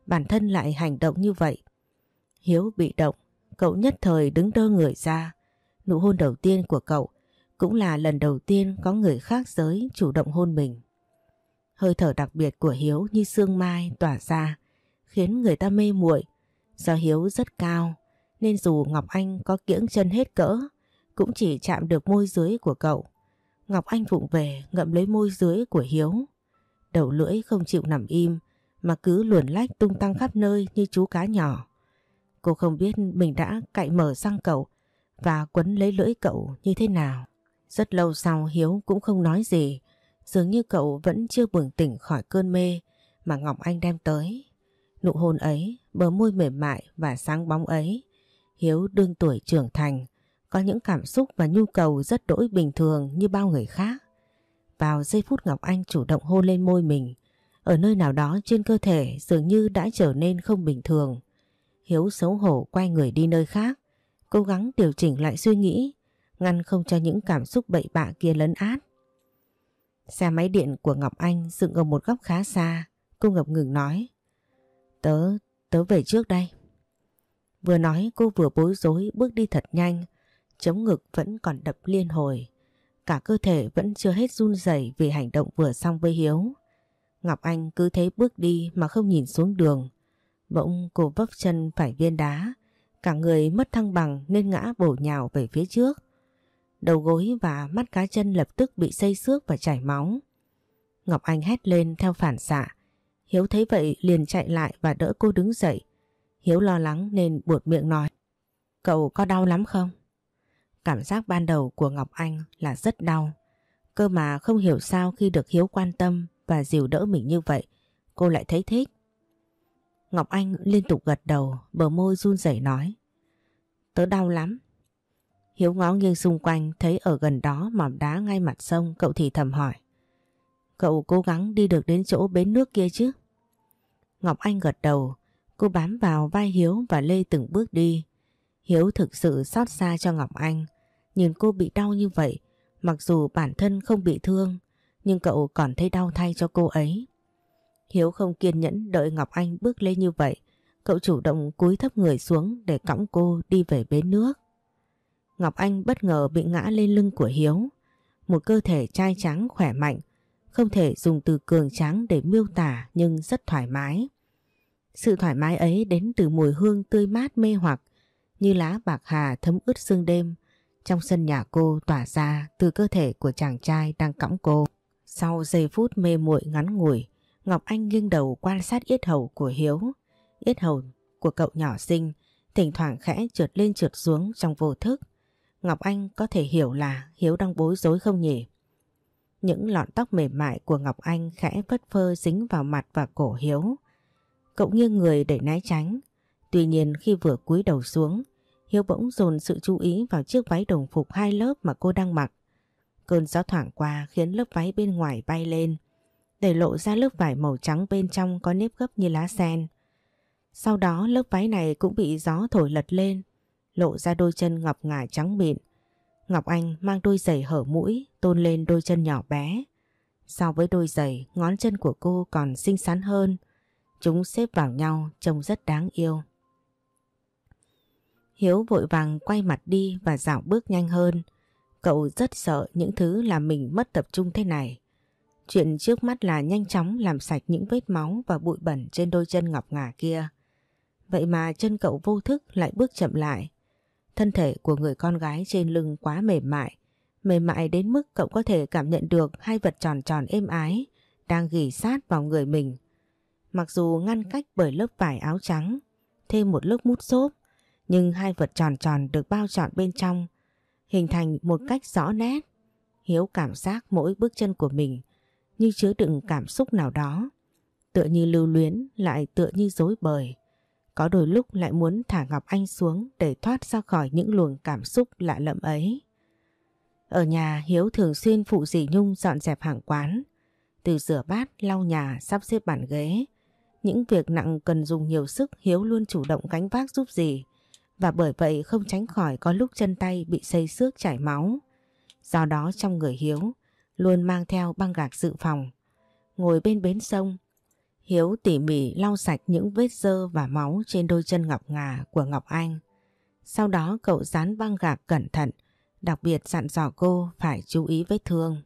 bản thân lại hành động như vậy. Hiếu bị động, cậu nhất thời đứng đơ người ra. Nụ hôn đầu tiên của cậu cũng là lần đầu tiên có người khác giới chủ động hôn mình. Hơi thở đặc biệt của Hiếu như sương mai tỏa ra, khiến người ta mê muội. Do Hiếu rất cao, nên dù Ngọc Anh có kiễng chân hết cỡ, cũng chỉ chạm được môi dưới của cậu. Ngọc Anh vụng về ngậm lấy môi dưới của Hiếu. Đầu lưỡi không chịu nằm im mà cứ luồn lách tung tăng khắp nơi như chú cá nhỏ. Cô không biết mình đã cạy mở sang cậu và quấn lấy lưỡi cậu như thế nào. Rất lâu sau Hiếu cũng không nói gì, dường như cậu vẫn chưa bừng tỉnh khỏi cơn mê mà Ngọc Anh đem tới. Nụ hôn ấy, bờ môi mềm mại và sáng bóng ấy, Hiếu đương tuổi trưởng thành, có những cảm xúc và nhu cầu rất đỗi bình thường như bao người khác. Vào giây phút Ngọc Anh chủ động hôn lên môi mình, ở nơi nào đó trên cơ thể dường như đã trở nên không bình thường. Hiếu xấu hổ quay người đi nơi khác, cố gắng điều chỉnh lại suy nghĩ, ngăn không cho những cảm xúc bậy bạ kia lấn át. Xe máy điện của Ngọc Anh dựng ở một góc khá xa, cô ngập ngừng nói. Tớ, tớ về trước đây. Vừa nói cô vừa bối rối bước đi thật nhanh, chống ngực vẫn còn đập liên hồi. Cả cơ thể vẫn chưa hết run rẩy vì hành động vừa xong với Hiếu. Ngọc Anh cứ thế bước đi mà không nhìn xuống đường. Bỗng cô vấp chân phải viên đá, cả người mất thăng bằng nên ngã bổ nhào về phía trước. Đầu gối và mắt cá chân lập tức bị xây xước và chảy máu. Ngọc Anh hét lên theo phản xạ. Hiếu thấy vậy liền chạy lại và đỡ cô đứng dậy. Hiếu lo lắng nên buột miệng nói. Cậu có đau lắm không? Cảm giác ban đầu của Ngọc Anh là rất đau. Cơ mà không hiểu sao khi được Hiếu quan tâm và dìu đỡ mình như vậy, cô lại thấy thích. Ngọc Anh liên tục gật đầu, bờ môi run rẩy nói. Tớ đau lắm. Hiếu ngó nghiêng xung quanh thấy ở gần đó mỏm đá ngay mặt sông cậu thì thầm hỏi. Cậu cố gắng đi được đến chỗ bến nước kia chứ? Ngọc Anh gật đầu, cô bám vào vai Hiếu và lê từng bước đi. Hiếu thực sự xót xa cho Ngọc Anh. Nhìn cô bị đau như vậy, mặc dù bản thân không bị thương, nhưng cậu còn thấy đau thay cho cô ấy. Hiếu không kiên nhẫn đợi Ngọc Anh bước lên như vậy, cậu chủ động cúi thấp người xuống để cõng cô đi về bến nước. Ngọc Anh bất ngờ bị ngã lên lưng của Hiếu, một cơ thể trai trắng khỏe mạnh, không thể dùng từ cường tráng để miêu tả nhưng rất thoải mái. Sự thoải mái ấy đến từ mùi hương tươi mát mê hoặc như lá bạc hà thấm ướt sương đêm trong sân nhà cô tỏa ra từ cơ thể của chàng trai đang cõng cô. Sau giây phút mê muội ngắn ngủi, Ngọc Anh nghiêng đầu quan sát yết hầu của Hiếu. Yết hầu của cậu nhỏ xinh, thỉnh thoảng khẽ trượt lên trượt xuống trong vô thức. Ngọc Anh có thể hiểu là Hiếu đang bối rối không nhỉ? Những lọn tóc mềm mại của Ngọc Anh khẽ phất phơ dính vào mặt và cổ Hiếu. Cậu nghiêng người để né tránh. Tuy nhiên khi vừa cúi đầu xuống, Hiếu bỗng dồn sự chú ý vào chiếc váy đồng phục hai lớp mà cô đang mặc. Cơn gió thoảng qua khiến lớp váy bên ngoài bay lên, để lộ ra lớp vải màu trắng bên trong có nếp gấp như lá sen. Sau đó lớp váy này cũng bị gió thổi lật lên, lộ ra đôi chân ngọc ngà trắng mịn. Ngọc Anh mang đôi giày hở mũi, tôn lên đôi chân nhỏ bé. So với đôi giày, ngón chân của cô còn xinh xắn hơn. Chúng xếp vào nhau trông rất đáng yêu. Hiếu vội vàng quay mặt đi và dạo bước nhanh hơn. Cậu rất sợ những thứ làm mình mất tập trung thế này. Chuyện trước mắt là nhanh chóng làm sạch những vết máu và bụi bẩn trên đôi chân ngọc ngà kia. Vậy mà chân cậu vô thức lại bước chậm lại. Thân thể của người con gái trên lưng quá mềm mại. Mềm mại đến mức cậu có thể cảm nhận được hai vật tròn tròn êm ái đang ghi sát vào người mình. Mặc dù ngăn cách bởi lớp vải áo trắng, thêm một lớp mút xốp, nhưng hai vật tròn tròn được bao trọn bên trong, hình thành một cách rõ nét. Hiếu cảm giác mỗi bước chân của mình như chứa đựng cảm xúc nào đó, tựa như lưu luyến lại tựa như dối bời. Có đôi lúc lại muốn thả Ngọc Anh xuống để thoát ra khỏi những luồng cảm xúc lạ lẫm ấy. Ở nhà Hiếu thường xuyên phụ dì Nhung dọn dẹp hàng quán, từ rửa bát, lau nhà, sắp xếp bàn ghế. Những việc nặng cần dùng nhiều sức Hiếu luôn chủ động gánh vác giúp dì và bởi vậy không tránh khỏi có lúc chân tay bị xây xước chảy máu. Do đó trong người Hiếu luôn mang theo băng gạc dự phòng. Ngồi bên bến sông, Hiếu tỉ mỉ lau sạch những vết dơ và máu trên đôi chân ngọc ngà của Ngọc Anh. Sau đó cậu dán băng gạc cẩn thận, đặc biệt dặn dò cô phải chú ý vết thương.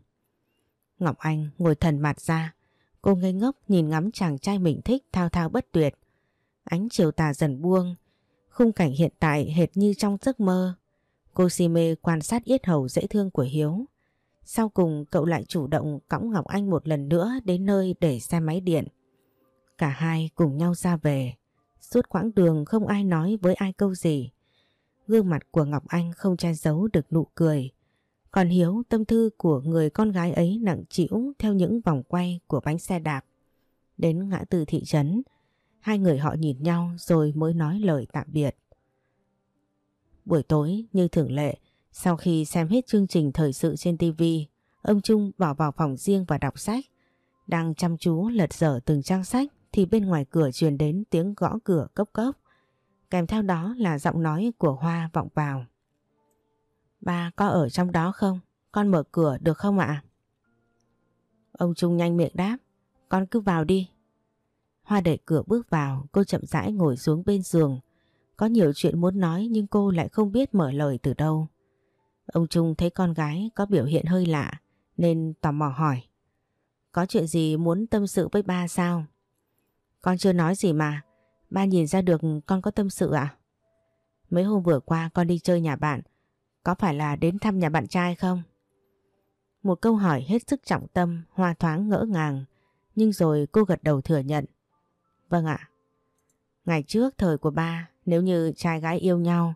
Ngọc Anh ngồi thần mặt ra, cô ngây ngốc nhìn ngắm chàng trai mình thích thao thao bất tuyệt. Ánh chiều tà dần buông, khung cảnh hiện tại hệt như trong giấc mơ. Cô si mê quan sát yết hầu dễ thương của Hiếu. Sau cùng cậu lại chủ động cõng Ngọc Anh một lần nữa đến nơi để xe máy điện. Cả hai cùng nhau ra về. Suốt quãng đường không ai nói với ai câu gì. Gương mặt của Ngọc Anh không che giấu được nụ cười. Còn Hiếu tâm thư của người con gái ấy nặng chịu theo những vòng quay của bánh xe đạp. Đến ngã tư thị trấn, hai người họ nhìn nhau rồi mới nói lời tạm biệt. Buổi tối như thường lệ, sau khi xem hết chương trình thời sự trên TV, ông Trung bỏ vào phòng riêng và đọc sách. Đang chăm chú lật dở từng trang sách thì bên ngoài cửa truyền đến tiếng gõ cửa cốc cốc. Kèm theo đó là giọng nói của Hoa vọng vào. Ba có ở trong đó không? Con mở cửa được không ạ? Ông Trung nhanh miệng đáp. Con cứ vào đi. Hoa đẩy cửa bước vào, cô chậm rãi ngồi xuống bên giường. Có nhiều chuyện muốn nói nhưng cô lại không biết mở lời từ đâu. Ông Trung thấy con gái có biểu hiện hơi lạ nên tò mò hỏi. Có chuyện gì muốn tâm sự với ba sao? Con chưa nói gì mà. Ba nhìn ra được con có tâm sự à? Mấy hôm vừa qua con đi chơi nhà bạn. Có phải là đến thăm nhà bạn trai không? Một câu hỏi hết sức trọng tâm, hoa thoáng ngỡ ngàng. Nhưng rồi cô gật đầu thừa nhận. Vâng ạ. Ngày trước thời của ba, nếu như trai gái yêu nhau,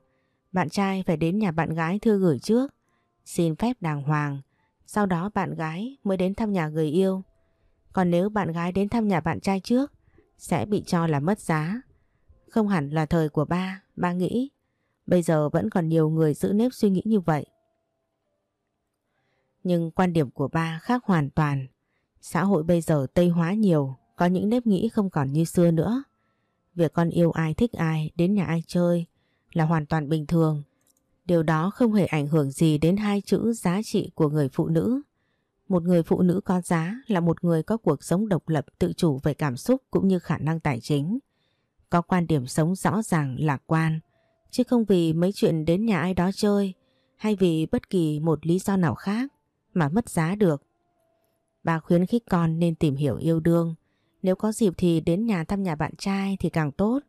bạn trai phải đến nhà bạn gái thư gửi trước, xin phép đàng hoàng, sau đó bạn gái mới đến thăm nhà người yêu. Còn nếu bạn gái đến thăm nhà bạn trai trước, sẽ bị cho là mất giá. Không hẳn là thời của ba, ba nghĩ. Bây giờ vẫn còn nhiều người giữ nếp suy nghĩ như vậy. Nhưng quan điểm của ba khác hoàn toàn. Xã hội bây giờ tây hóa nhiều, có những nếp nghĩ không còn như xưa nữa. Việc con yêu ai thích ai, đến nhà ai chơi là hoàn toàn bình thường. Điều đó không hề ảnh hưởng gì đến hai chữ giá trị của người phụ nữ. Một người phụ nữ có giá là một người có cuộc sống độc lập tự chủ về cảm xúc cũng như khả năng tài chính. Có quan điểm sống rõ ràng, lạc quan, chứ không vì mấy chuyện đến nhà ai đó chơi hay vì bất kỳ một lý do nào khác mà mất giá được. Bà khuyến khích con nên tìm hiểu yêu đương. Nếu có dịp thì đến nhà thăm nhà bạn trai thì càng tốt.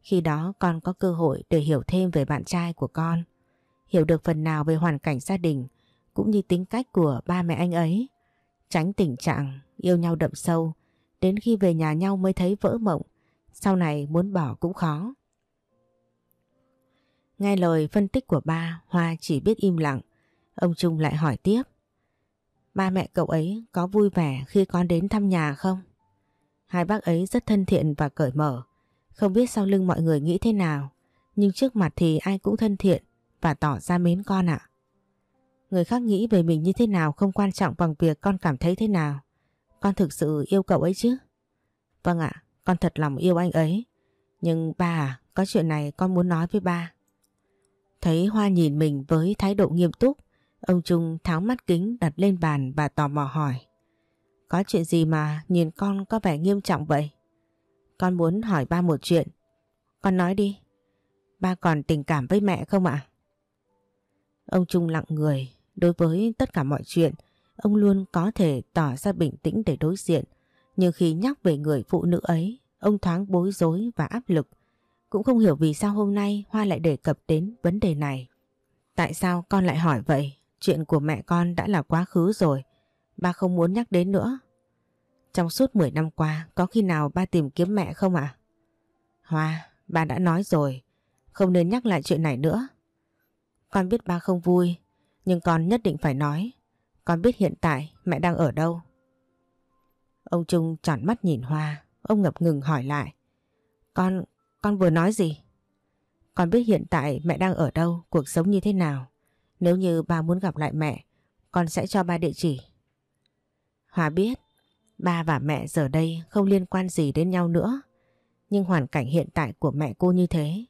Khi đó con có cơ hội để hiểu thêm về bạn trai của con. Hiểu được phần nào về hoàn cảnh gia đình cũng như tính cách của ba mẹ anh ấy. Tránh tình trạng yêu nhau đậm sâu, đến khi về nhà nhau mới thấy vỡ mộng, sau này muốn bỏ cũng khó. Nghe lời phân tích của ba, Hoa chỉ biết im lặng. Ông Trung lại hỏi tiếp. Ba mẹ cậu ấy có vui vẻ khi con đến thăm nhà không? Hai bác ấy rất thân thiện và cởi mở. Không biết sau lưng mọi người nghĩ thế nào, nhưng trước mặt thì ai cũng thân thiện và tỏ ra mến con ạ. Người khác nghĩ về mình như thế nào không quan trọng bằng việc con cảm thấy thế nào. Con thực sự yêu cậu ấy chứ? Vâng ạ, con thật lòng yêu anh ấy. Nhưng ba à, có chuyện này con muốn nói với ba. Thấy Hoa nhìn mình với thái độ nghiêm túc, ông Trung tháo mắt kính đặt lên bàn và tò mò hỏi. Có chuyện gì mà nhìn con có vẻ nghiêm trọng vậy? Con muốn hỏi ba một chuyện. Con nói đi. Ba còn tình cảm với mẹ không ạ? Ông Trung lặng người, Đối với tất cả mọi chuyện, ông luôn có thể tỏ ra bình tĩnh để đối diện. Nhưng khi nhắc về người phụ nữ ấy, ông thoáng bối rối và áp lực. Cũng không hiểu vì sao hôm nay Hoa lại đề cập đến vấn đề này. Tại sao con lại hỏi vậy? Chuyện của mẹ con đã là quá khứ rồi. Ba không muốn nhắc đến nữa. Trong suốt 10 năm qua, có khi nào ba tìm kiếm mẹ không ạ? Hoa, ba đã nói rồi. Không nên nhắc lại chuyện này nữa. Con biết ba không vui, nhưng con nhất định phải nói. Con biết hiện tại mẹ đang ở đâu. Ông Trung tròn mắt nhìn Hoa. Ông ngập ngừng hỏi lại. Con, con vừa nói gì? Con biết hiện tại mẹ đang ở đâu, cuộc sống như thế nào. Nếu như ba muốn gặp lại mẹ, con sẽ cho ba địa chỉ. Hoa biết, ba và mẹ giờ đây không liên quan gì đến nhau nữa. Nhưng hoàn cảnh hiện tại của mẹ cô như thế,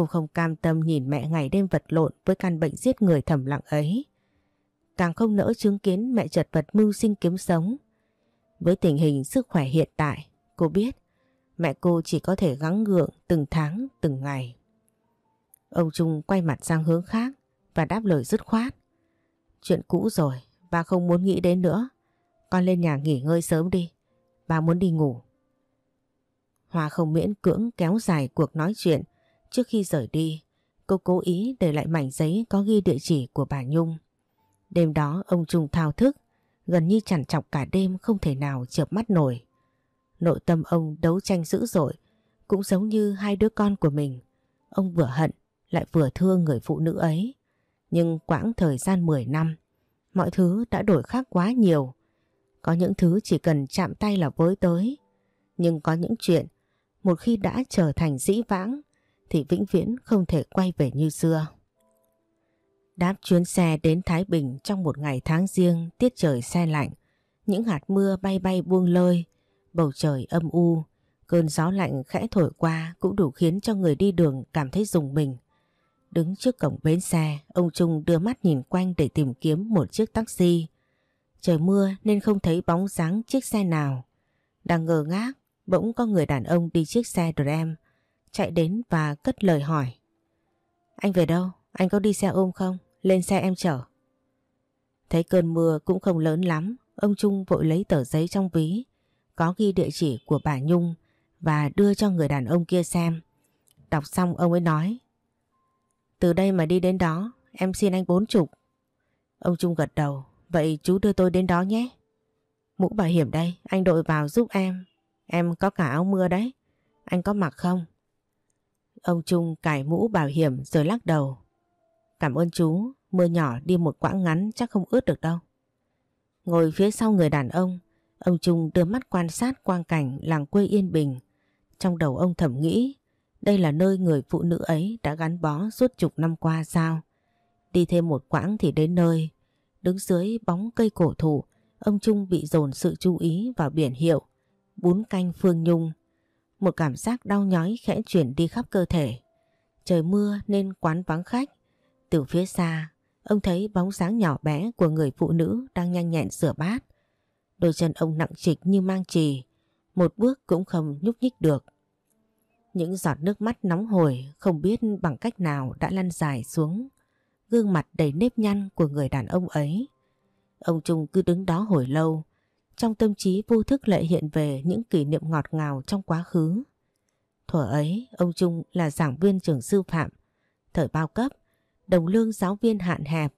Cô không cam tâm nhìn mẹ ngày đêm vật lộn với căn bệnh giết người thầm lặng ấy. Càng không nỡ chứng kiến mẹ chật vật mưu sinh kiếm sống. Với tình hình sức khỏe hiện tại, cô biết mẹ cô chỉ có thể gắng gượng từng tháng, từng ngày. Ông Trung quay mặt sang hướng khác và đáp lời dứt khoát. Chuyện cũ rồi, bà không muốn nghĩ đến nữa. Con lên nhà nghỉ ngơi sớm đi, bà muốn đi ngủ. Hoa không miễn cưỡng kéo dài cuộc nói chuyện Trước khi rời đi, cô cố ý để lại mảnh giấy có ghi địa chỉ của bà Nhung. Đêm đó ông Trung thao thức, gần như chẳng chọc cả đêm không thể nào chợp mắt nổi. Nội tâm ông đấu tranh dữ dội, cũng giống như hai đứa con của mình. Ông vừa hận, lại vừa thương người phụ nữ ấy. Nhưng quãng thời gian 10 năm, mọi thứ đã đổi khác quá nhiều. Có những thứ chỉ cần chạm tay là với tới. Nhưng có những chuyện, một khi đã trở thành dĩ vãng, thì vĩnh viễn không thể quay về như xưa. Đáp chuyến xe đến Thái Bình trong một ngày tháng riêng tiết trời xe lạnh, những hạt mưa bay bay buông lơi, bầu trời âm u, cơn gió lạnh khẽ thổi qua cũng đủ khiến cho người đi đường cảm thấy rùng mình. Đứng trước cổng bến xe, ông Trung đưa mắt nhìn quanh để tìm kiếm một chiếc taxi. Trời mưa nên không thấy bóng dáng chiếc xe nào. Đang ngờ ngác, bỗng có người đàn ông đi chiếc xe Dram chạy đến và cất lời hỏi. Anh về đâu? Anh có đi xe ôm không? Lên xe em chở. Thấy cơn mưa cũng không lớn lắm, ông Trung vội lấy tờ giấy trong ví, có ghi địa chỉ của bà Nhung và đưa cho người đàn ông kia xem. Đọc xong ông ấy nói. Từ đây mà đi đến đó, em xin anh bốn chục. Ông Trung gật đầu, vậy chú đưa tôi đến đó nhé. Mũ bảo hiểm đây, anh đội vào giúp em. Em có cả áo mưa đấy. Anh có mặc không? Ông Trung cài mũ bảo hiểm rồi lắc đầu. Cảm ơn chú, mưa nhỏ đi một quãng ngắn chắc không ướt được đâu. Ngồi phía sau người đàn ông, ông Trung đưa mắt quan sát quang cảnh làng quê yên bình. Trong đầu ông thầm nghĩ đây là nơi người phụ nữ ấy đã gắn bó suốt chục năm qua sao. Đi thêm một quãng thì đến nơi. Đứng dưới bóng cây cổ thụ, ông Trung bị dồn sự chú ý vào biển hiệu. Bún canh Phương Nhung. Một cảm giác đau nhói khẽ chuyển đi khắp cơ thể. Trời mưa nên quán vắng khách. Từ phía xa, ông thấy bóng dáng nhỏ bé của người phụ nữ đang nhanh nhẹn rửa bát. Đôi chân ông nặng trịch như mang trì, một bước cũng không nhúc nhích được. Những giọt nước mắt nóng hổi không biết bằng cách nào đã lăn dài xuống gương mặt đầy nếp nhăn của người đàn ông ấy. Ông Trung cứ đứng đó hồi lâu, trong tâm trí vô thức lại hiện về những kỷ niệm ngọt ngào trong quá khứ. Thuở ấy, ông Trung là giảng viên trường sư phạm, thời bao cấp, đồng lương giáo viên hạn hẹp.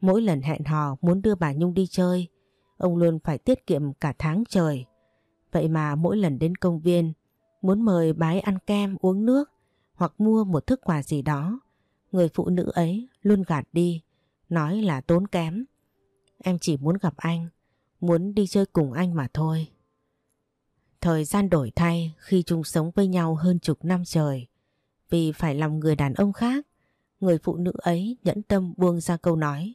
Mỗi lần hẹn hò muốn đưa bà Nhung đi chơi, ông luôn phải tiết kiệm cả tháng trời. Vậy mà mỗi lần đến công viên, muốn mời bái ăn kem uống nước hoặc mua một thức quà gì đó, người phụ nữ ấy luôn gạt đi, nói là tốn kém. Em chỉ muốn gặp anh, muốn đi chơi cùng anh mà thôi. Thời gian đổi thay khi chung sống với nhau hơn chục năm trời. Vì phải làm người đàn ông khác, người phụ nữ ấy nhẫn tâm buông ra câu nói.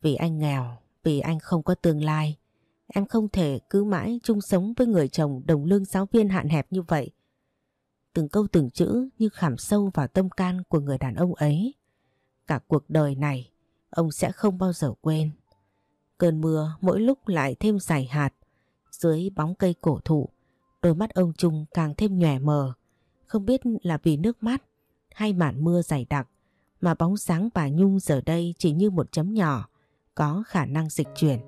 Vì anh nghèo, vì anh không có tương lai, em không thể cứ mãi chung sống với người chồng đồng lương giáo viên hạn hẹp như vậy. Từng câu từng chữ như khảm sâu vào tâm can của người đàn ông ấy. Cả cuộc đời này, ông sẽ không bao giờ quên. Cơn mưa mỗi lúc lại thêm dài hạt. Dưới bóng cây cổ thụ, đôi mắt ông Trung càng thêm nhòe mờ. Không biết là vì nước mắt hay màn mưa dày đặc mà bóng sáng bà Nhung giờ đây chỉ như một chấm nhỏ, có khả năng dịch chuyển.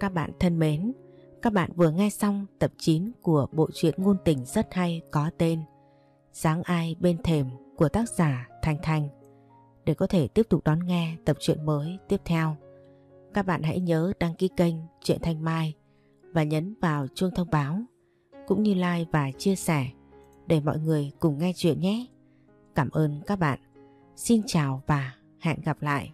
Các bạn thân mến, các bạn vừa nghe xong tập 9 của bộ truyện ngôn tình rất hay có tên Sáng ai bên thềm của tác giả Thanh Thanh. Để có thể tiếp tục đón nghe tập truyện mới tiếp theo, các bạn hãy nhớ đăng ký kênh Truyện Thanh Mai và nhấn vào chuông thông báo cũng như like và chia sẻ để mọi người cùng nghe chuyện nhé. Cảm ơn các bạn. Xin chào và hẹn gặp lại.